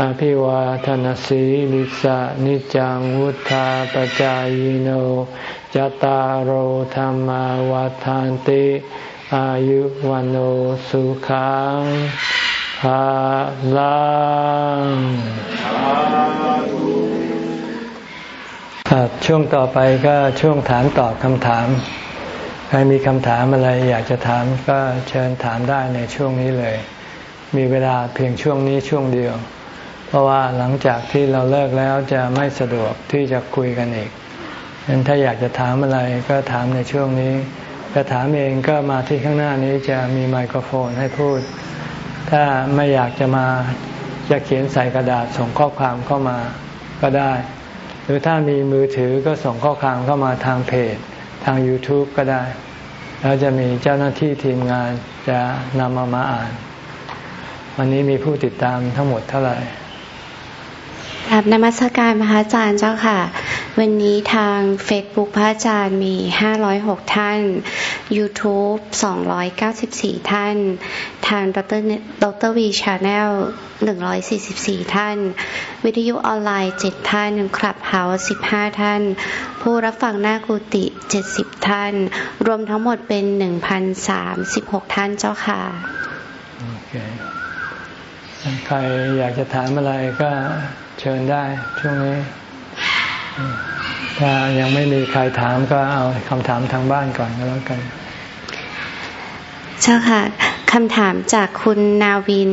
อภิวาทนสีลิสะนิจังวุธาปจายโนจตารโหธรรมวาทานติ อายุวันโอสุขังภาลังช่วงต่อไปก็ช่วงถามตอบคำถาม ใครมีคำถามอะไรอยากจะถามก็เชิญถามได้ในช่วงนี้เลย มีเวลาเพียงช่วงนี้ช่วงเดียว ราะว่าหลังจากที่เราเลิกแล้วจะไม่สะดวกที่จะคุยกันอีกฉะนั้นถ้าอยากจะถามอะไรก็ถามในช่วงนี้จะถามเองก็มาที่ข้างหน้านี้จะมีไมโครโฟนให้พูด ถ้าไม่อยากจะมาจะเขียนใส่กระดาษส่งข้อความเข้ามาก็ได้ หรือถ้ามีมือถือก็ส่งข้อความเข้ามาทางเพจ ทาง YouTube ก็ได้ แล้วจะมีเจ้าหน้าที่ทีมงานจะนำมามาอ่าน วันนี้มีผู้ติดตามทั้งหมดเท่าไหร่ กราบนมัสการพระอาจารย์เจ้าค่ะ วันนี้ทางเฟซบุ๊กพระอาจารย์มี 506 ท่าน YouTube 294 ท่าน ทางดรดรวี channel 144 ท่าน วิทยุออนไลน์ 7 ท่าน Clubhouse 15 ท่าน ผู้รับฟังหน้ากุฏิ 70 ท่าน รวมทั้งหมดเป็น 1,036 ท่านเจ้าค่ะ โอเค ใครอยากจะถามอะไรก็ ชิญได้ช่วงนี้ ถ้ายังไม่มีใครถามก็เอาคำถามทางบ้านก่อนก็แล้วกัน เจ้าค่ะคำถามจากคุณนาวิน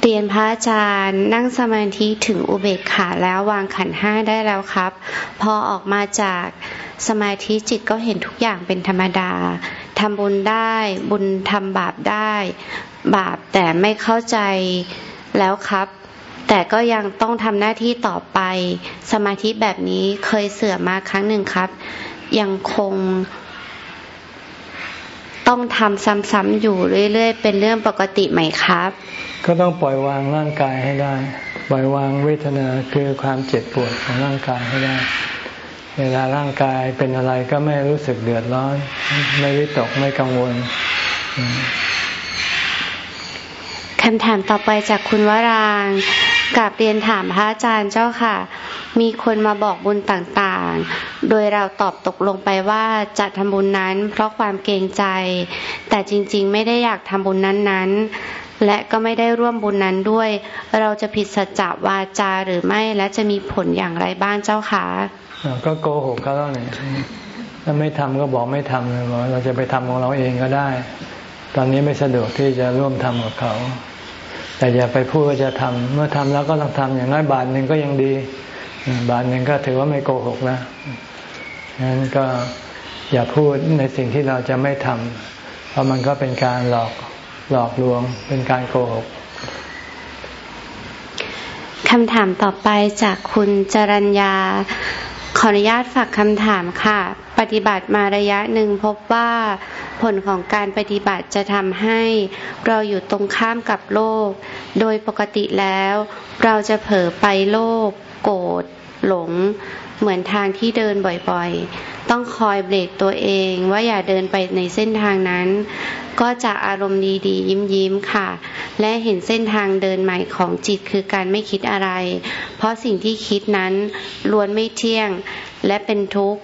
เรียนพระอาจารย์นั่งสมาธิถึงอุเบกขาแล้ววางขันห้าได้แล้วครับ พอออกมาจากสมาธิจิตก็เห็นทุกอย่างเป็นธรรมดาทำบุญได้บุญทำบาปได้ บาปแต่ไม่เข้าใจแล้วครับ แต่ก็ยังต้องทำหน้าที่ต่อไป สมาธิแบบนี้เคยเสื่อมมาครั้งหนึ่งครับ ยังคงต้องทำซ้ำๆอยู่เรื่อย ๆ เป็นเรื่องปกติไหมครับ ก็ต้องปล่อยวางร่างกายให้ได้ ปล่อยวางเวทนาคือความเจ็บปวดของร่างกายให้ได้ เวลาร่างกายเป็นอะไรก็ไม่รู้สึกเดือดร้อน ไม่วิตกไม่กังวลคำถามต่อไปจากคุณวราง กับเรียนถามพระอาจารย์เจ้าค่ะ มีคนมาบอกบุญต่างๆ โดยเราตอบตกลงไปว่าจะทำบุญนั้นเพราะความเกรงใจ แต่จริงๆ ไม่ได้อยากทำบุญนั้นๆ และก็ไม่ได้ร่วมบุญนั้นด้วย เราจะผิดสัจจวาจาหรือไม่และจะมีผลอย่างไรบ้างเจ้าค่ะก็โกหกเขาแล้วเนี่ยถ้าไม่ทำก็บอกไม่ทำเลยบอกเราจะไปทำของเราเองก็ได้ ตอนนี้ไม่สะดวกที่จะร่วมทำกับเขา แต่อย่าไปพูดว่าจะทำเมื่อทำแล้วก็ต้องทำอย่างน้อยบาทหนึ่งก็ยังดี บาทหนึ่งก็ถือว่าไม่โกหกนะฉะนั้นก็อย่าพูดในสิ่งที่เราจะไม่ทำเพราะมันก็เป็นการหลอกหลอกลวงเป็นการโกหกคำถามต่อไปจากคุณจรัญญา ขออนุญาตฝากคำถามค่ะ ปฏิบัติมาระยะหนึ่งพบว่าผลของการปฏิบัติจะทำให้เราอยู่ตรงข้ามกับโลก โดยปกติแล้ว เราจะเผลอไปโลภโกรธหลง เหมือนทางที่เดินบ่อยๆ ต้องคอยเบรกตัวเองว่าอย่าเดินไปในเส้นทางนั้น ก็จะอารมณ์ดีๆ ยิ้มๆค่ะ และเห็นเส้นทางเดินใหม่ของจิตคือการไม่คิดอะไร เพราะสิ่งที่คิดนั้นล้วนไม่เที่ยงและเป็นทุกข์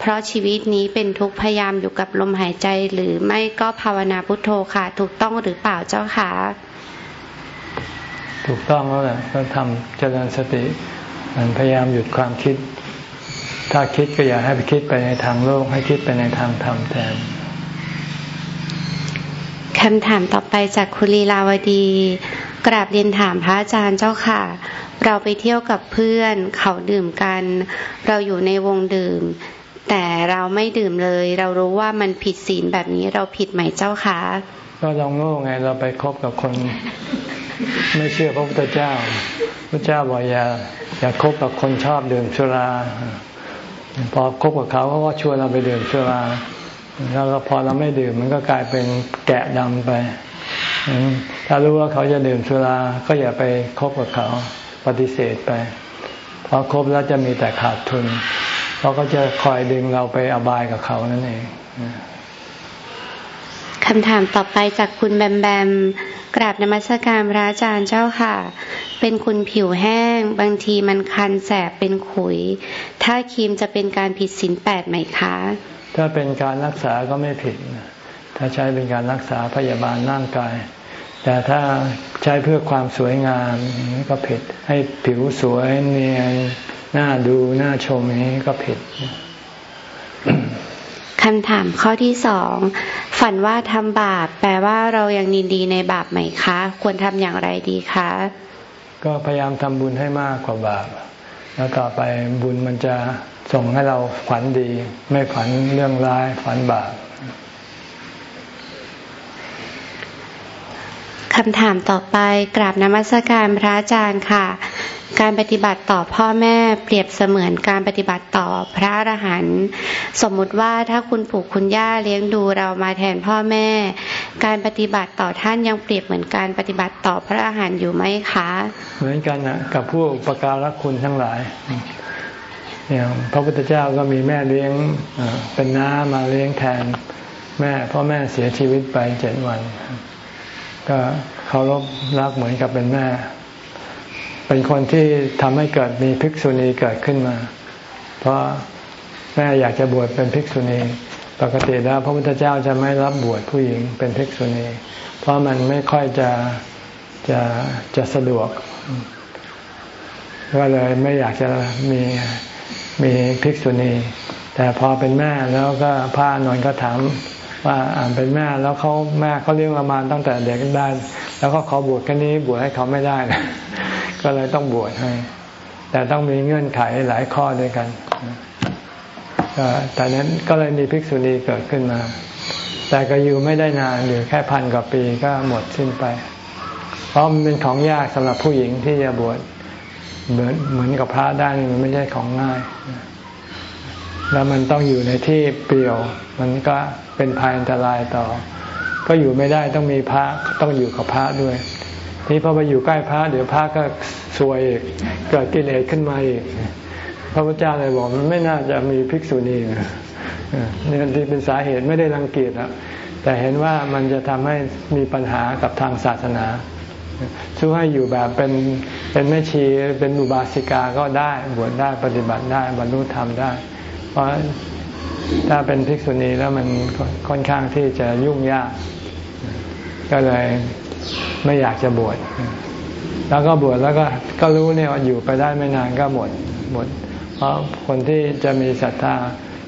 เพราะชีวิตนี้เป็นทุกข์พยายามอยู่กับลมหายใจ หรือไม่ก็ภาวนาพุทโธค่ะ ถูกต้องหรือเปล่าเจ้าคะถูกต้องแล้วแหละก็ทำเจริญสติ มันพยายามหยุดความคิด ถ้าคิดก็อย่าให้ไปคิดไปในทางโลก ให้คิดไปในทางธรรมแทนคำถามต่อไปจากคุณลีลาวดี กราบเรียนถามพระอาจารย์เจ้าค่ะ เราไปเที่ยวกับเพื่อนเขาดื่มกัน เราอยู่ในวงดื่ม แต่เราไม่ดื่มเลย เรารู้ว่ามันผิดศีลแบบนี้เราผิดไหมเจ้าคะก็ลองโง่ไงเราไปคบกับคน ไม่เชื่อพระพุทธเจ้าพระเจ้าบอกอย่าอย่าคบกับคนชอบดื่มสุรา พอคบกับเขาเขาก็ชวนเราไปดื่มสุราแล้วพอเราไม่ดื่มมันก็กลายเป็นแกะดำไป ถ้ารู้ว่าเขาจะดื่มสุราก็อย่าไปคบกับเขาปฏิเสธไปพอคบแล้วจะมีแต่ขาดทุนเขาก็จะคอยดึงเราไปอบายกับเขานั่นเอง คำถามต่อไปจากคุณแบมแบม กราบนมัสการพระอาจารย์เจ้าค่ะ เป็นคุณผิวแห้ง บางทีมันคันแสบเป็นขุย ถ้าครีมจะเป็นการผิดศีลแปดไหมคะ ถ้าเป็นการรักษาก็ไม่ผิด ถ้าใช้เป็นการรักษาพยาบาลร่างกาย แต่ถ้าใช้เพื่อความสวยงามก็ผิด ให้ผิวสวยเนียนน่าดูน่าชมนี้ก็ผิด คำถามข้อที่สองฝันว่าทำบาป แปลว่าเรายังนินดีในบาปไหมคะ ควรทำอย่างไรดีคะ ก็พยายามทำบุญให้มากกว่าบาป แล้วต่อไปบุญมันจะส่งให้เราฝันดี ไม่ฝันเรื่องร้ายฝันบาป คำถามต่อไปกราบนมัสการพระอาจารย์ค่ะ การปฏิบัติต่อพ่อแม่เปรียบเสมือนการปฏิบัติต่อพระอรหันต์สมมุติว่าถ้าคุณปู่คุณย่าเลี้ยงดูเรามาแทนพ่อแม่ การปฏิบัติต่อท่านยังเปรียบเหมือนการปฏิบัติต่อพระอรหันต์อยู่ไหมคะ เหมือนกันนะกับผู้อุปการคุณทั้งหลายอย่างพระพุทธเจ้าก็มีแม่เลี้ยงเป็นน้ามาเลี้ยงแทน แม่พราะแม่เสียชีวิตไปเจ็ดวัน ก็เคารพรักเหมือนกับเป็นแม่ เป็นคนที่ทำให้เกิดมีภิกษุณีเกิดขึ้นมา เพราะแม่อยากจะบวชเป็นภิกษุณี ปกติแล้วพระพุทธเจ้าจะไม่รับบวชผู้หญิงเป็นภิกษุณี เพราะมันไม่ค่อยจะจะจะสะดวก ก็เลยไม่อยากจะมีมีภิกษุณี แต่พอเป็นแม่แล้วก็พระนนท์ก็ถาม ว่าอ่านเป็นแม่แล้วเขาแม่เขาเลี้ยงประมาณตั้งแต่เด็กได้แล้วก็ขอบวชแค่นี้บวชให้เขาไม่ได้ก็เลยต้องบวชให้ แต่ต้องมีเงื่อนไขหลายข้อด้วยกันแต่นั้นก็เลยมีภิกษุณีเกิดขึ้นมา แต่ก็อยู่ไม่ได้นานอยู่แค่พันกว่าปีก็หมดสิ้นไป เพราะมันเป็นของยากสำหรับผู้หญิงที่จะบวชเหมือนเหมือนกับพระได้มันไม่ใช่ของง่าย แล้วมันต้องอยู่ในที่เปลี่ยว มันก็เป็นภัยอันตรายต่อ ก็อยู่ไม่ได้ต้องมีพระต้องอยู่กับพระด้วยนี่พอไปอยู่ใกล้พระเดี๋ยวพระก็ซวยอีกเกิดกิเลสขึ้นมาอีกพระพุทธเจ้าเลยบอกมันไม่น่าจะมีภิกษุณีนี่ที่เป็นสาเหตุไม่ได้รังเกียจอะแต่เห็นว่ามันจะทำให้มีปัญหากับทางศาสนาช่วยให้อยู่แบบเป็นเป็นแม่ชีเป็นอุบาสิกาก็ได้บวชได้ปฏิบัติได้บรรลุธรรมได้ เพราะถ้าเป็นภิกษุณีแล้วมันค่อนข้างที่จะยุ่งยาก ก็เลยไม่อยากจะบวช แล้วก็บวชแล้วก็ก็รู้เนี่ยอยู่ไปได้ไม่นานก็หมดหมด เพราะคนที่จะมีศรัทธา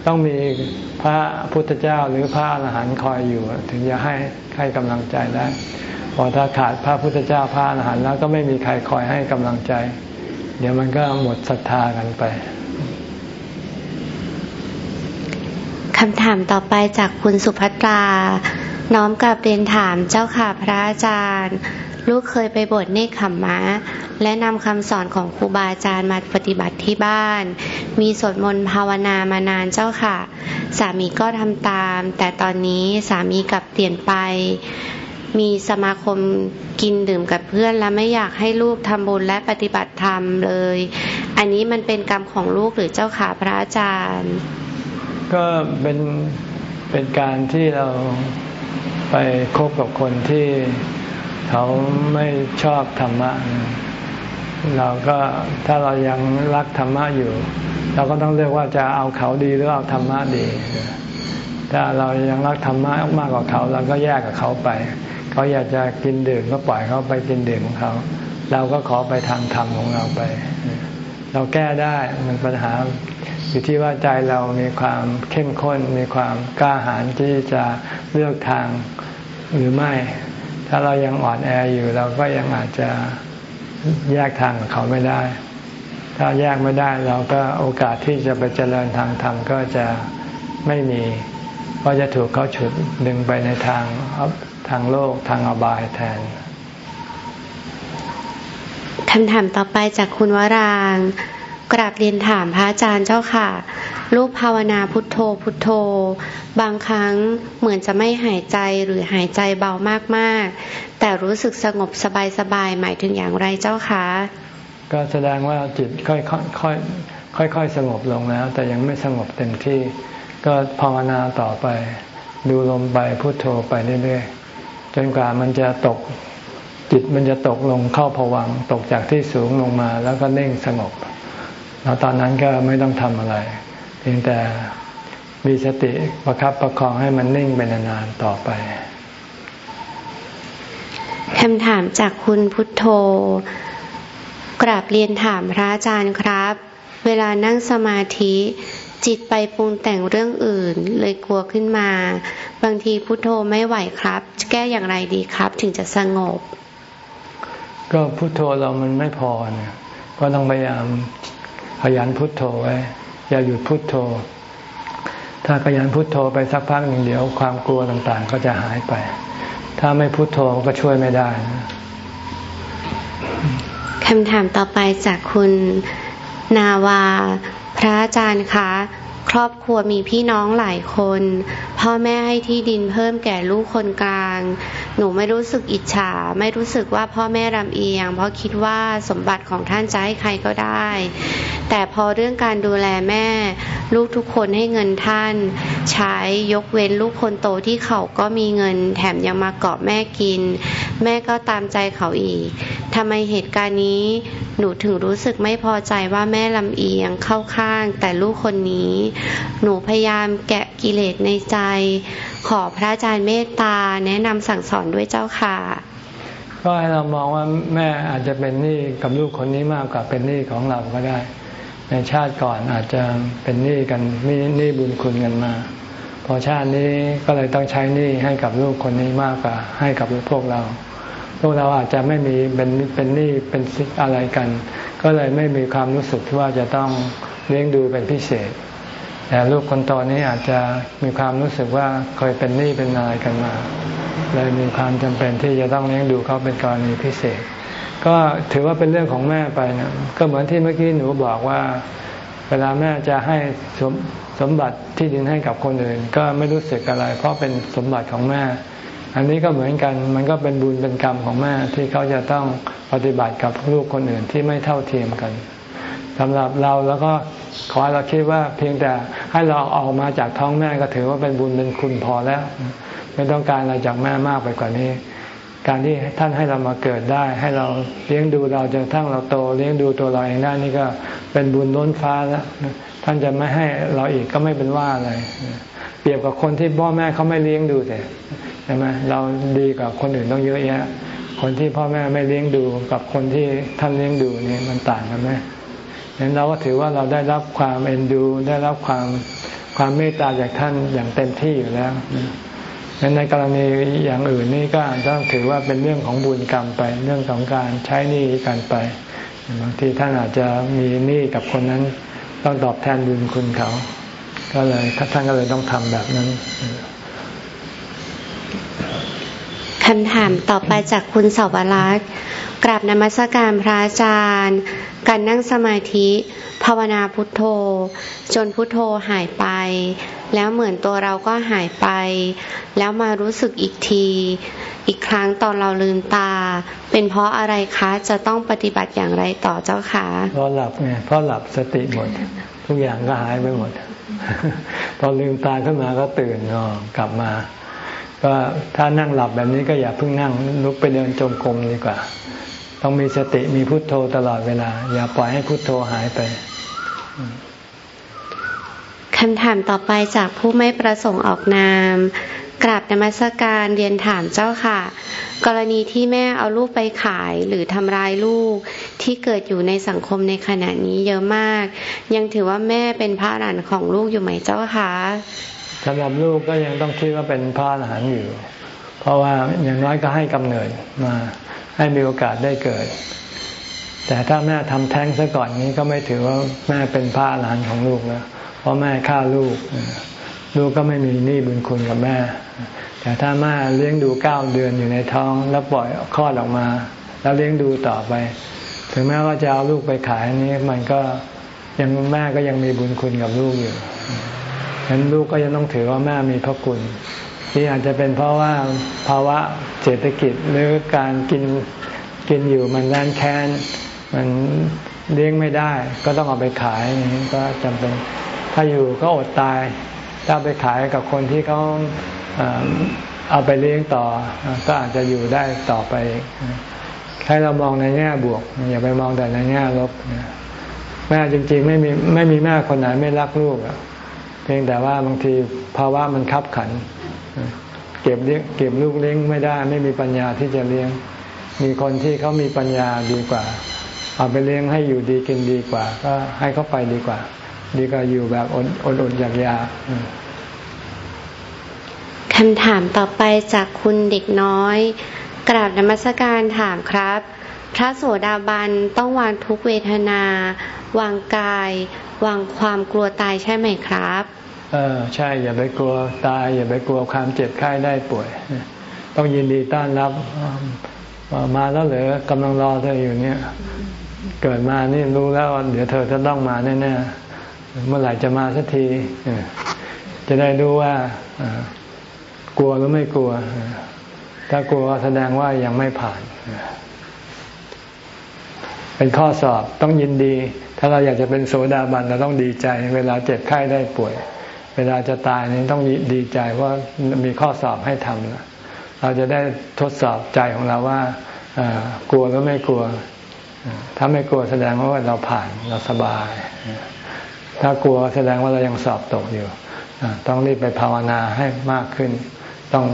ต้องมีพระพุทธเจ้าหรือพระอรหันต์คอยอยู่ ถึงจะให้ให้กำลังใจได้พอถ้าขาดพระพุทธเจ้าพระอรหันต์แล้วก็ไม่มีใครคอยให้กำลังใจ เดี๋ยวมันก็หมดศรัทธากันไป คำถามต่อไปจากคุณสุภัตรา น้อมกับเรียนถามเจ้าค่ะพระอาจารย์ ลูกเคยไปบวชเนคขมมะ และนำคำสอนของครูบาอาจารย์มาปฏิบัติที่บ้าน มีสวดมนต์ภาวนามานานเจ้าค่ะ สามีก็ทำตาม แต่ตอนนี้สามีกลับเปลี่ยนไปมีสมาคมกินดื่มกับเพื่อนและไม่อยากให้ลูกทำบุญและปฏิบัติธรรมเลย อันนี้มันเป็นกรรมของลูกหรือเจ้าค่ะพระอาจารย์ ก็เป็นเป็นการที่เราไปคบกับคนที่เขาไม่ชอบธรรมะ เราก็ถ้าเรายังรักธรรมะอยู่ เราก็ต้องเลือกว่าจะเอาเขาดีหรือเอาธรรมะดี ถ้าเรายังรักธรรมะมากกว่าเขาเราก็แยกกับเขาไป เขาอยากจะกินดื่มก็ปล่อยเขาไปกินดื่มของเขา เราก็ขอไปทางธรรมของเราไป เราแก้ได้มันปัญหา อยู่ที่ว่าใจเรามีความเข้มข้น มีความกล้าหาญที่จะเลือกทางหรือไม่ ถ้าเรายังอ่อนแออยู่เราก็ยังอาจจะแยกทางกับเขาไม่ได้ ถ้าแยกไม่ได้เราก็โอกาสที่จะไปเจริญทางธรรมก็จะไม่มี เพราะจะถูกเขาฉุดดึงไปในทางทางโลกทางอบายแทนคำถามต่อไปจากคุณวราง กราบเรียนถามพระอาจารย์เจ้าค่ะลูกภาวนาพุทโธพุทโธ บางครั้งเหมือนจะไม่หายใจหรือหายใจเบามากๆ แต่รู้สึกสงบสบายๆหมายถึงอย่างไรเจ้าคะก็แสดงว่าจิตค่อยๆค่อยๆค่อยๆสงบลงแล้ว แต่ยังไม่สงบเต็มที่ ก็ภาวนาต่อไป ดูลมไปพุทโธไปเรื่อยๆจนกว่ามันจะตกจิตมันจะตกลงเข้าผวังตกจากที่สูงลงมาแล้วก็เน่งสงบ แล้วตอนนั้นก็ไม่ต้องทำอะไร เพียงแต่มีสติประครับประคองให้มันนิ่งไปนานๆต่อไปคำถามจากคุณพุทโธ กราบเรียนถามพระอาจารย์ครับ เวลานั่งสมาธิจิตไปปรุงแต่งเรื่องอื่น เลยกลัวขึ้นมา บางทีพุทโธไม่ไหวครับจะแก้อย่างไรดีครับ ถึงจะสงบ ก็พุทโธเรามันไม่พอเนี่ยก็ต้องพยายาม ขยันพุทโธไว้ อย่าหยุดพุทโธ ถ้าขยันพุทโธไปสักพักหนึ่งเดี๋ยวความกลัวต่างๆ ก็จะหายไป ถ้าไม่พุทโธก็ช่วยไม่ได้คำถามต่อไปจากคุณนาวา พระอาจารย์คะครอบครัวมีพี่น้องหลายคน พ่อแม่ให้ที่ดินเพิ่มแก่ลูกคนกลาง หนูไม่รู้สึกอิจฉา ไม่รู้สึกว่าพ่อแม่รำเอียง เพราะคิดว่าสมบัติของท่านจะให้ใครก็ได้ แต่พอเรื่องการดูแลแม่ ลูกทุกคนให้เงินท่าน ใช้ยกเว้นลูกคนโตที่เขาก็มีเงิน แถมยังมาเกาะแม่กิน แม่ก็ตามใจเขาอีกทำไมเหตุการณ์นี้หนูถึงรู้สึกไม่พอใจว่าแม่ลำเอียงเข้าข้าง แต่ลูกคนนี้ หนูพยายามแกะกิเลสในใจ ขอพระอาจารย์เมตตาแนะนำสั่งสอนด้วยเจ้าค่ะ ก็ให้เรามองว่าแม่อาจจะเป็นหนี้กับลูกคนนี้มากกว่าเป็นหนี้ของเราก็ได้ ในชาติก่อนอาจจะเป็นหนี้กันมีหนี้บุญคุณกันมา พอชาตินี้ก็เลยต้องใช้หนี้ให้กับลูกคนนี้มากกว่า ให้กับพวกเราพวกเราอาจจะไม่มีเป็นเป็นหนี้เป็นอะไรกัน ก็เลยไม่มีความรู้สึกที่ว่าจะต้องเลี้ยงดูเป็นพิเศษ แต่ลูกคนโตนี้อาจจะมีความรู้สึกว่าเคยเป็นหนี้เป็นอะไรกันมา เลยมีความจำเป็นที่จะต้องเลี้ยงดูเขาเป็นกรณีพิเศษ ก็ถือว่าเป็นเรื่องของแม่ไปนะก็เหมือนที่เมื่อกี้หนูบอกว่า เวลาแม่จะให้สมสมบัติที่ดินให้กับคนอื่น ก็ไม่รู้สึกอะไร เพราะเป็นสมบัติของแม่ อันนี้ก็เหมือนกันมันก็เป็นบุญเป็นกรรมของแม่ที่เขาจะต้องปฏิบัติกับลูกคนอื่นที่ไม่เท่าเทียมกัน สำหรับเราแล้วก็ขอให้เราคิดว่าเพียงแต่ให้เราออกมาจากท้องแม่ก็ถือว่าเป็นบุญเป็นคุณพอแล้ว ไม่ต้องการอะไรจากแม่มากไปกว่านี้ การที่ท่านให้เรามาเกิดได้ ให้เราเลี้ยงดูเราจนทั้งเราโต เลี้ยงดูตัวเราเองได้นี่ก็เป็นบุญล้นฟ้าแล้วท่านจะไม่ให้เราอีกก็ไม่เป็นว่าอะไรเปรียบกับคนที่พ่อแม่เขาไม่เลี้ยงดูแต่ใช่ไหมเราดีกับคนอื่นต้องเยอะแยะคนที่พ่อแม่ไม่เลี้ยงดูกับคนที่ท่านเลี้ยงดูนี่มันต่างกันไหม เห็นเราก็ถือว่าเราได้รับความเอ็นดู ได้รับความความเมตตาจากท่านอย่างเต็มที่อยู่แล้วดังนั้นในกรณีอย่างอื่นนี่ก็อาจจะต้องถือว่าเป็นเรื่องของบุญกรรมไป เรื่องของการใช้หนี้กันไป บางทีท่านอาจจะมีหนี้กับคนนั้น ต้องตอบแทนบุญคุณเขา ก็เลยท่านก็เลยต้องทำแบบนั้น คำถามต่อไปจากคุณสาวรักษ์กราบนมัสการพระอาจารย์ การนั่งสมาธิ ภาวนาพุทโธ จนพุทโธหายไป แล้วเหมือนตัวเราก็หายไป แล้วมารู้สึกอีกที อีกครั้งตอนเราลืมตา เป็นเพราะอะไรคะจะต้องปฏิบัติอย่างไรต่อเจ้าคะเพราะหลับไงเพราะหลับสติหมด ทุกอย่างก็หายไปหมดพอลืมตาขึ้นมาก็ตื่นกลับมา ก็ถ้านั่งหลับแบบนี้ก็อย่าเพิ่งนั่งลุกไปเดินจงกรมดีกว่า ต้องมีสติมีพุทโธตลอดเวลา อย่าปล่อยให้พุทโธหายไปคำถามต่อไปจากผู้ไม่ประสงค์ออกนาม กราบนมัสการเรียนถามเจ้าค่ะ กรณีที่แม่เอาลูกไปขายหรือทำร้ายลูกที่เกิดอยู่ในสังคมในขณะนี้เยอะมาก ยังถือว่าแม่เป็นพระหลานของลูกอยู่ไหมเจ้าคะ สำหรับลูกก็ยังต้องคิดว่าเป็นพระหลานอยู่ เพราะว่าอย่างน้อยก็ให้กำเนิดมาให้มีโอกาสได้เกิด แต่ถ้าแม่ทำแท้งซะก่อนนี้ก็ไม่ถือว่าแม่เป็นพระหลานของลูกแล้วเพราะแม่ฆ่าลูก ลูกก็ไม่มีหนี้บุญคุณกับแม่ แต่ถ้าแม่เลี้ยงดูเก้าเดือนอยู่ในท้อง แล้วปล่อยคลอดออกมา แล้วเลี้ยงดูต่อไป ถึงแม้ว่าจะเอาลูกไปขายนี้มันก็ยังแม่ก็ยังมีบุญคุณกับลูกอยู่ ฉะนั้นลูกก็ยังต้องถือว่าแม่มีพระคุณที่อาจจะเป็นเพราะว่าภาวะเศรษฐกิจหรือการกินกินอยู่มันแน่นแค้นมันเลี้ยงไม่ได้ ก็ต้องเอาไปขายก็จำเป็นถ้าอยู่ก็อดตาย ถ้าไปขายกับคนที่เขาเอาไปเลี้ยงต่อ ก็อาจจะอยู่ได้ต่อไป ให้เรามองในแง่บวก อย่าไปมองแต่ในแง่ลบแม่จริงๆไม่มีไม่มีแม่คนไหนไม่รักลูก เพียงแต่ว่าบางทีภาวะมันคับขัน เก็บเลี้ยงเก็บลูกเลี้ยงไม่ได้ไม่มีปัญญาที่จะเลี้ยง มีคนที่เขามีปัญญาดีกว่า เอาไปเลี้ยงให้อยู่ดีกินดีกว่า ก็ให้เขาไปดีกว่า ดีกว่าอยู่แบบอดอดอดอยากยาคำถามต่อไปจากคุณเด็กน้อย กราบนมัสการถามครับ พระโสดาบันต้องวางทุกเวทนา วางกาย วางความกลัวตายใช่ไหมครับ เออใช่อย่าไปกลัวตาย อย่าไปกลัวความเจ็บไข้ได้ป่วย ต้องยินดีต้อนรับมาแล้วเหรอกำลังรอเธออยู่เนี่ยเกิดมานี่รู้แล้วเดี๋ยวเธอจะต้องมาแน่ๆเมื่อไหร่จะมาสักทีจะได้รู้ว่ากลัวหรือไม่กลัว ถ้ากลัวแสดงว่ายังไม่ผ่าน เป็นข้อสอบต้องยินดี ถ้าเราอยากจะเป็นโสดาบันเราต้องดีใจ เวลาเจ็บไข้ได้ป่วย เวลาจะตายนี่ต้องดีใจว่ามีข้อสอบให้ทำนะเราจะได้ทดสอบใจของเราว่ากลัวหรือไม่กลัว ถ้าไม่กลัวแสดงว่าเราผ่านเราสบาย ถ้ากลัวแสดงว่าเรายังสอบตกอยู่ ต้องรีบไปภาวนาให้มากขึ้น ต้อง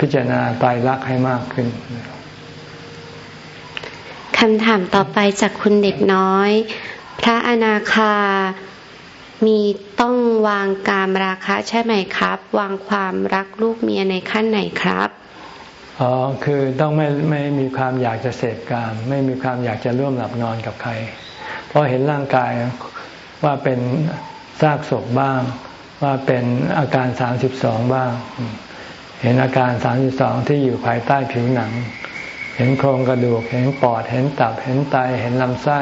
พิจารณาตายรักให้มากขึ้นคำถามต่อไปจากคุณเด็กน้อย พระอนาคามีต้องวางกามราคะใช่ไหมครับ วางความรักลูกเมียในขั้นไหนครับอ๋อคือต้องไม่ไม่มีความอยากจะเสพกามไม่มีความอยากจะร่วมหลับนอนกับใคร เพราะเห็นร่างกายว่าเป็นซากศพบ้าง ว่าเป็นอาการสามสิบสองบ้าง เห็นอาการสามสิบสองที่อยู่ภายใต้ผิวหนัง เห็นโครงกระดูก เห็นปอด เห็นตับ เห็นไต เห็นลำไส้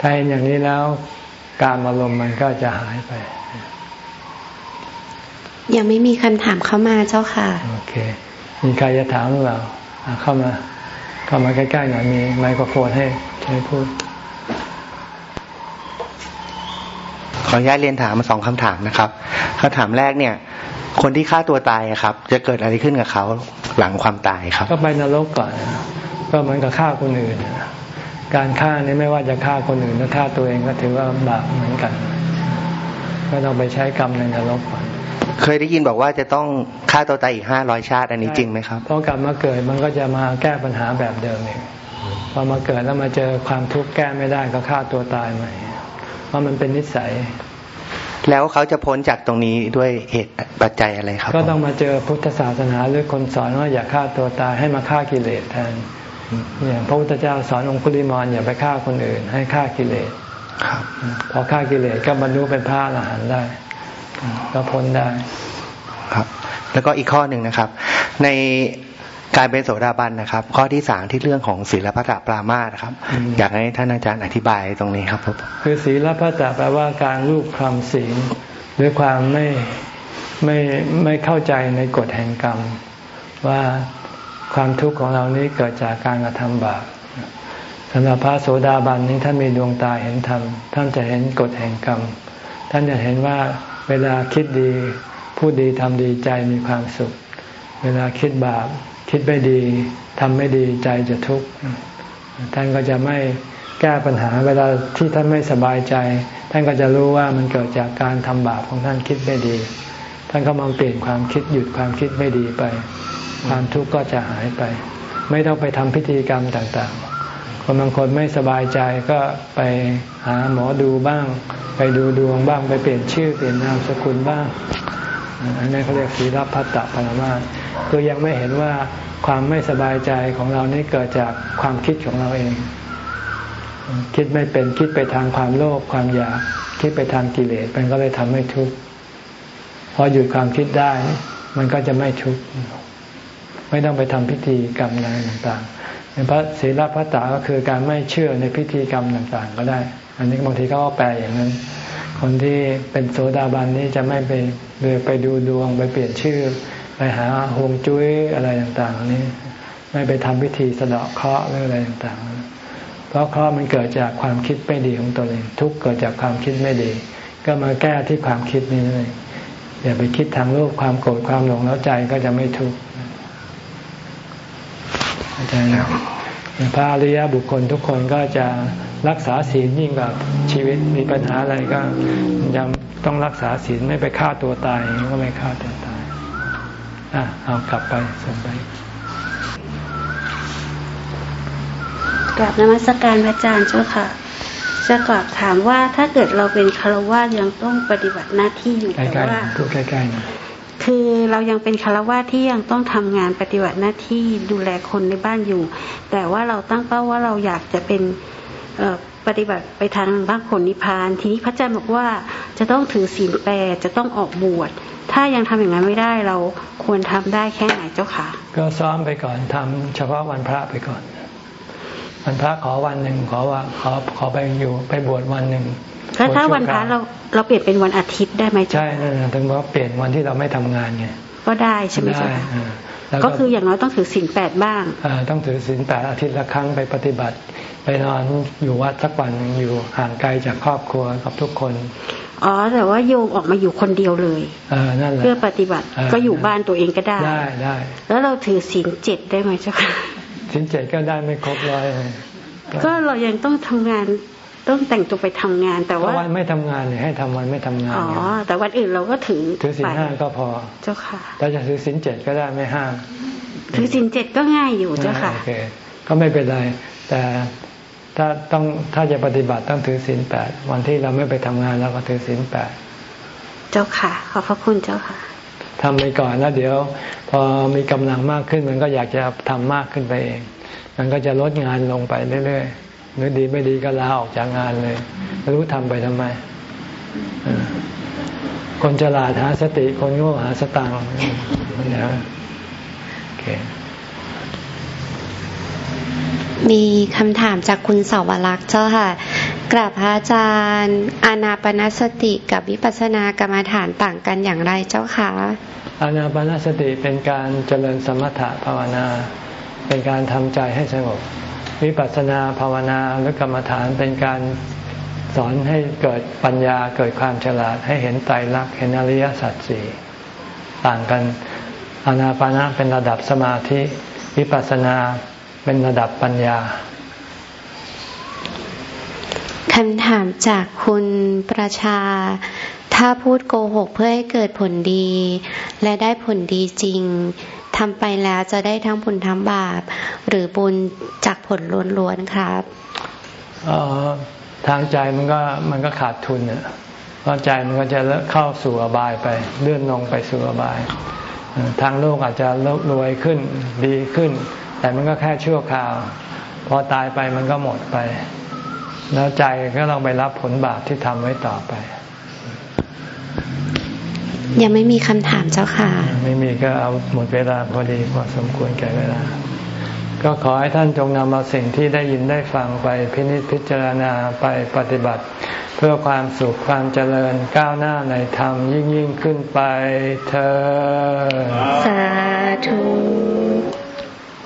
ถ้าเห็นอย่างนี้แล้วการอารมณ์มันก็จะหายไป ยังไม่มีคำถามเข้ามาเจ้าค่ะ โอเค มีใครจะถามหรือเปล่าเข้ามา เข้ามาใกล้ๆหน่อยมีไมโครโฟนให้ใช้พูด ขออนุญาตเรียนถามมาสองคำถามนะครับคำถามแรกเนี่ย คนที่ฆ่าตัวตายครับ จะเกิดอะไรขึ้นกับเขาหลังความตายครับ ก็ไปนรกก่อน ก็เหมือนกับฆ่าคนอื่น การฆ่านี่ไม่ว่าจะฆ่าคนอื่นหรือฆ่าตัวเองก็ถือว่าบาปเหมือนกัน ก็ต้องไปใช้กรรมในนรกก่อนเคยได้ยินบอกว่าจะต้องฆ่าตัวตายอีกห้าร้อยชาติ อันนี้จริงไหมครับพอกลับมาเกิดมันก็จะมาแก้ปัญหาแบบเดิมเองพอมาเกิดแล้วมาเจอความทุกข์แก้ไม่ได้ก็ฆ่าตัวตายใหม่เพราะมันเป็นนิสัย แล้วเขาจะพ้นจากตรงนี้ด้วยเหตุปัจจัยอะไรครับ ก็ต้องมาเจอพุทธศาสนาหรือคนสอนว่าอย่าฆ่าตัวตายให้มาฆ่ากิเลสแทน อย่างพระพุทธเจ้าสอนองคุลิมานอย่าไปฆ่าคนอื่น ให้ฆ่ากิเลสพอฆ่ากิเลสก็บรรลุเป็นพระอรหันต์ได้ก็พ้นได้ครับ แล้วก็อีกข้อหนึ่งนะครับ ในการเป็นโสดาบันนะครับ ข้อที่สามที่เรื่องของศีลพัตปรามาสครับ อยากให้ท่านอาจารย์อธิบายตรงนี้ครับคือศีลพัตแปลว่าการรูปคำศีลหรือความไม่ไม่ไม่เข้าใจในกฎแห่งกรรม ว่า ความทุกข์ของเรานี้เกิดจากการกระทำบาปสำหรับพระโสดาบันนี้ท่านมีดวงตาเห็นธรรม ท่านจะเห็นกฎแห่งกรรม ท่านจะเห็นว่าเวลาคิดดีพูดดีทำดีใจมีความสุข เวลาคิดบาปคิดไม่ดีทำไม่ดีใจจะทุกข์ ท่านก็จะไม่แก้ปัญหาเวลาที่ท่านไม่สบายใจ ท่านก็จะรู้ว่ามันเกิดจากการทำบาปของท่านคิดไม่ดี ท่านก็มาเปลี่ยนความคิดหยุดความคิดไม่ดีไป ความทุกข์ก็จะหายไป ไม่ต้องไปทำพิธีกรรมต่างๆ คนบางคนไม่สบายใจก็ไปหาหมอดูบ้าง ไปดูดวงบ้างไปเปลี่ยนชื่อเปลี่ยนนามสกุลบ้างอันนี้เขาเรียกศีลพัตตปรมาคือยังไม่เห็นว่าความไม่สบายใจของเรานี่เกิดจากความคิดของเราเอง คิดไม่เป็นคิดไปทางความโลภความอยากคิดไปทางกิเลสมันก็เลยทำให้ทุกข์พอหยุดความคิดได้ มันก็จะไม่ทุกข์ ไม่ต้องไปทำพิธีกรรมอะไรต่างๆพระศีลพัตตาก็คือการไม่เชื่อในพิธีกรรมต่างๆ ก็ได้ อันนี้บางทีก็แปลอย่างนั้น คนที่เป็นโสดาบันนี้จะไม่ไปเดไปดูดวงไปเปลี่ยนชื่อ ไปหาฮวงจุ้ยอะไรต่างๆนี้ ไม่ไปทำพิธีสะเดาะเคราะห์หรืออะไรต่างๆ เพราะเคราะห์มันเกิดจากความคิดไม่ดีของตัวเอง ทุกเกิดจากความคิดไม่ดี ก็มาแก้ที่ความคิดนี้เลยอย่าไปคิดทางโลกความโกรธความหลงแล้วใจก็จะไม่ทุกข์ อาจารย์พระอริยบุคคลทุกคนก็จะรักษาศีลยิ่งกว่าชีวิตมีปัญหาอะไรก็ยังต้องรักษาศีลไม่ไปฆ่าตัวตายก็ไม่ฆ่าตัวตายอะเอากลับไปส่งไปกลับนมัสการพระอาจารย์เจ้าค่ะ จะกลับถามว่าถ้าเกิดเราเป็นคารวะยังต้องปฏิบัติหน้าที่อยู่แต่ว่าพูดใกล้ๆนะ คือเรายังเป็นคารวะที่ยังต้องทำงานปฏิบัติหน้าที่ดูแลคนในบ้านอยู่ แต่ว่าเราตั้งเป้าว่าเราอยากจะเป็นปฏิบัติไปทางบ้างผลนิพพาน ทีนี้พระอาจารย์บอกว่าจะต้องถือศีลแปดจะต้องออกบวช ถ้ายังทำอย่างนั้นไม่ได้เราควรทำได้แค่ไหนเจ้าค่ะ ก็ซ้อมไปก่อนทำเฉพาะวันพระไปก่อน วันพระขอวันหนึ่งขอว่าขอขอไปอยู่ไปบวชวันหนึ่ง ถ้าถ้าวันพระเราเราเปลี่ยนเป็นวันอาทิตย์ได้ไหมเจ้าใช่นั่นนะถึงว่าเปลี่ยนวันที่เราไม่ทำงานไงก็ได้ใช่ไหมได้เจ้าค่ะอ่าแล้วก็คืออย่างน้อยต้องถือศีลแปดบ้างอ่าต้องถือศีลแปดอาทิตย์ละครั้งไปปฏิบัติ ไปนอนอยู่วัดสักวันหนึ่งอยู่ห่างไกลจากครอบครัวกับทุกคนอ๋อแต่ว่าโยมออกมาอยู่คนเดียวเลยเออนั่นแหละเพื่อปฏิบัติอ่าก็อยู่บ้านตัวเองก็ได้ได้ได้แล้วเราถือศีลเจ็ดได้ไหมเจ้าค่ะศีลเจ็ดก็ได้ไม่ครบร้อยเลยก็เรายังต้องทำงาน ต้องแต่งตัวไปทำงาน แต่ก็ว่าวันไม่ทำงานเนี่ยให้ทำวันไม่ทำงานอ๋อไงแต่วันอื่นเราก็ถือถือศีลไปห้าก็พอเจ้าค่ะถ้าจะถือศีลเจ็ดก็ได้ไม่ห้ามถือศีลเจ็ดก็ง่ายอยู่เจ้าค่ะโอเคก็ไม่เป็นไรแต่ถ้าต้องถ้าจะปฏิบัติต้องถือศีลแปดวันที่เราไม่ไปทำงานเราก็ถือศีลแปดเจ้าค่ะ ขอบพระคุณเจ้าค่ะทำไปก่อนแล้วเดี๋ยว พอมีกำลังมากขึ้นมันก็อยากจะทำมากขึ้นไปเอง มันก็จะลดงานลงไปเรื่อยๆ หรือดีไม่ดีก็ลาออกจากงานเลยไม่รู้ทำไปทำไมเออคนฉลาดหาสติคนโง่หาสตังค์นะโอเคมีคำถามจากคุณสาวรักษ์เจ้าค่ะกราบพระอาจารย์ อานาปนสติกับวิปัสสนากรรมฐานต่างกันอย่างไรเจ้าคะอานาปานสติเป็นการเจริญสมถะภาวนา เป็นการทำใจให้สงบ วิปัสสนาภาวนาหรือกรรมฐานเป็นการสอนให้เกิดปัญญาเกิดความฉลาดให้เห็นไตรลักษณ์เห็นอริยสัจสี่ต่างกันอานาปานะเป็นระดับสมาธิวิปัสสนาเป็นระดับปัญญาคำถามจากคุณประชา ถ้าพูดโกหกเพื่อให้เกิดผลดี และได้ผลดีจริง ทำไปแล้วจะได้ทั้งบุญทั้งบาป หรือบุญจากผลล้วนๆครับออทางใจมันก็มันก็ขาดทุนเนี่ยเพราะใจมันก็จะเข้าสู่อบายไปเลื่อนลงไปสู่อบาย ทางโลกอาจจะรวยขึ้นดีขึ้น แต่มันก็แค่ชั่วคราว พอตายไปมันก็หมดไป แล้วใจก็ต้องไปรับผลบาปที่ทำไว้ต่อไป ยังไม่มีคำถามเจ้าค่ะ ไม่มีก็เอาหมดเวลาพอดีพอสมควรแก่เวลา ก็ขอให้ท่านจงนำเอาสิ่งที่ได้ยินได้ฟังไปพินิจพิจารณาไปปฏิบัติ เพื่อความสุขความเจริญก้าวหน้าในธรรมยิ่งยิ่งขึ้นไปเธอสาธุ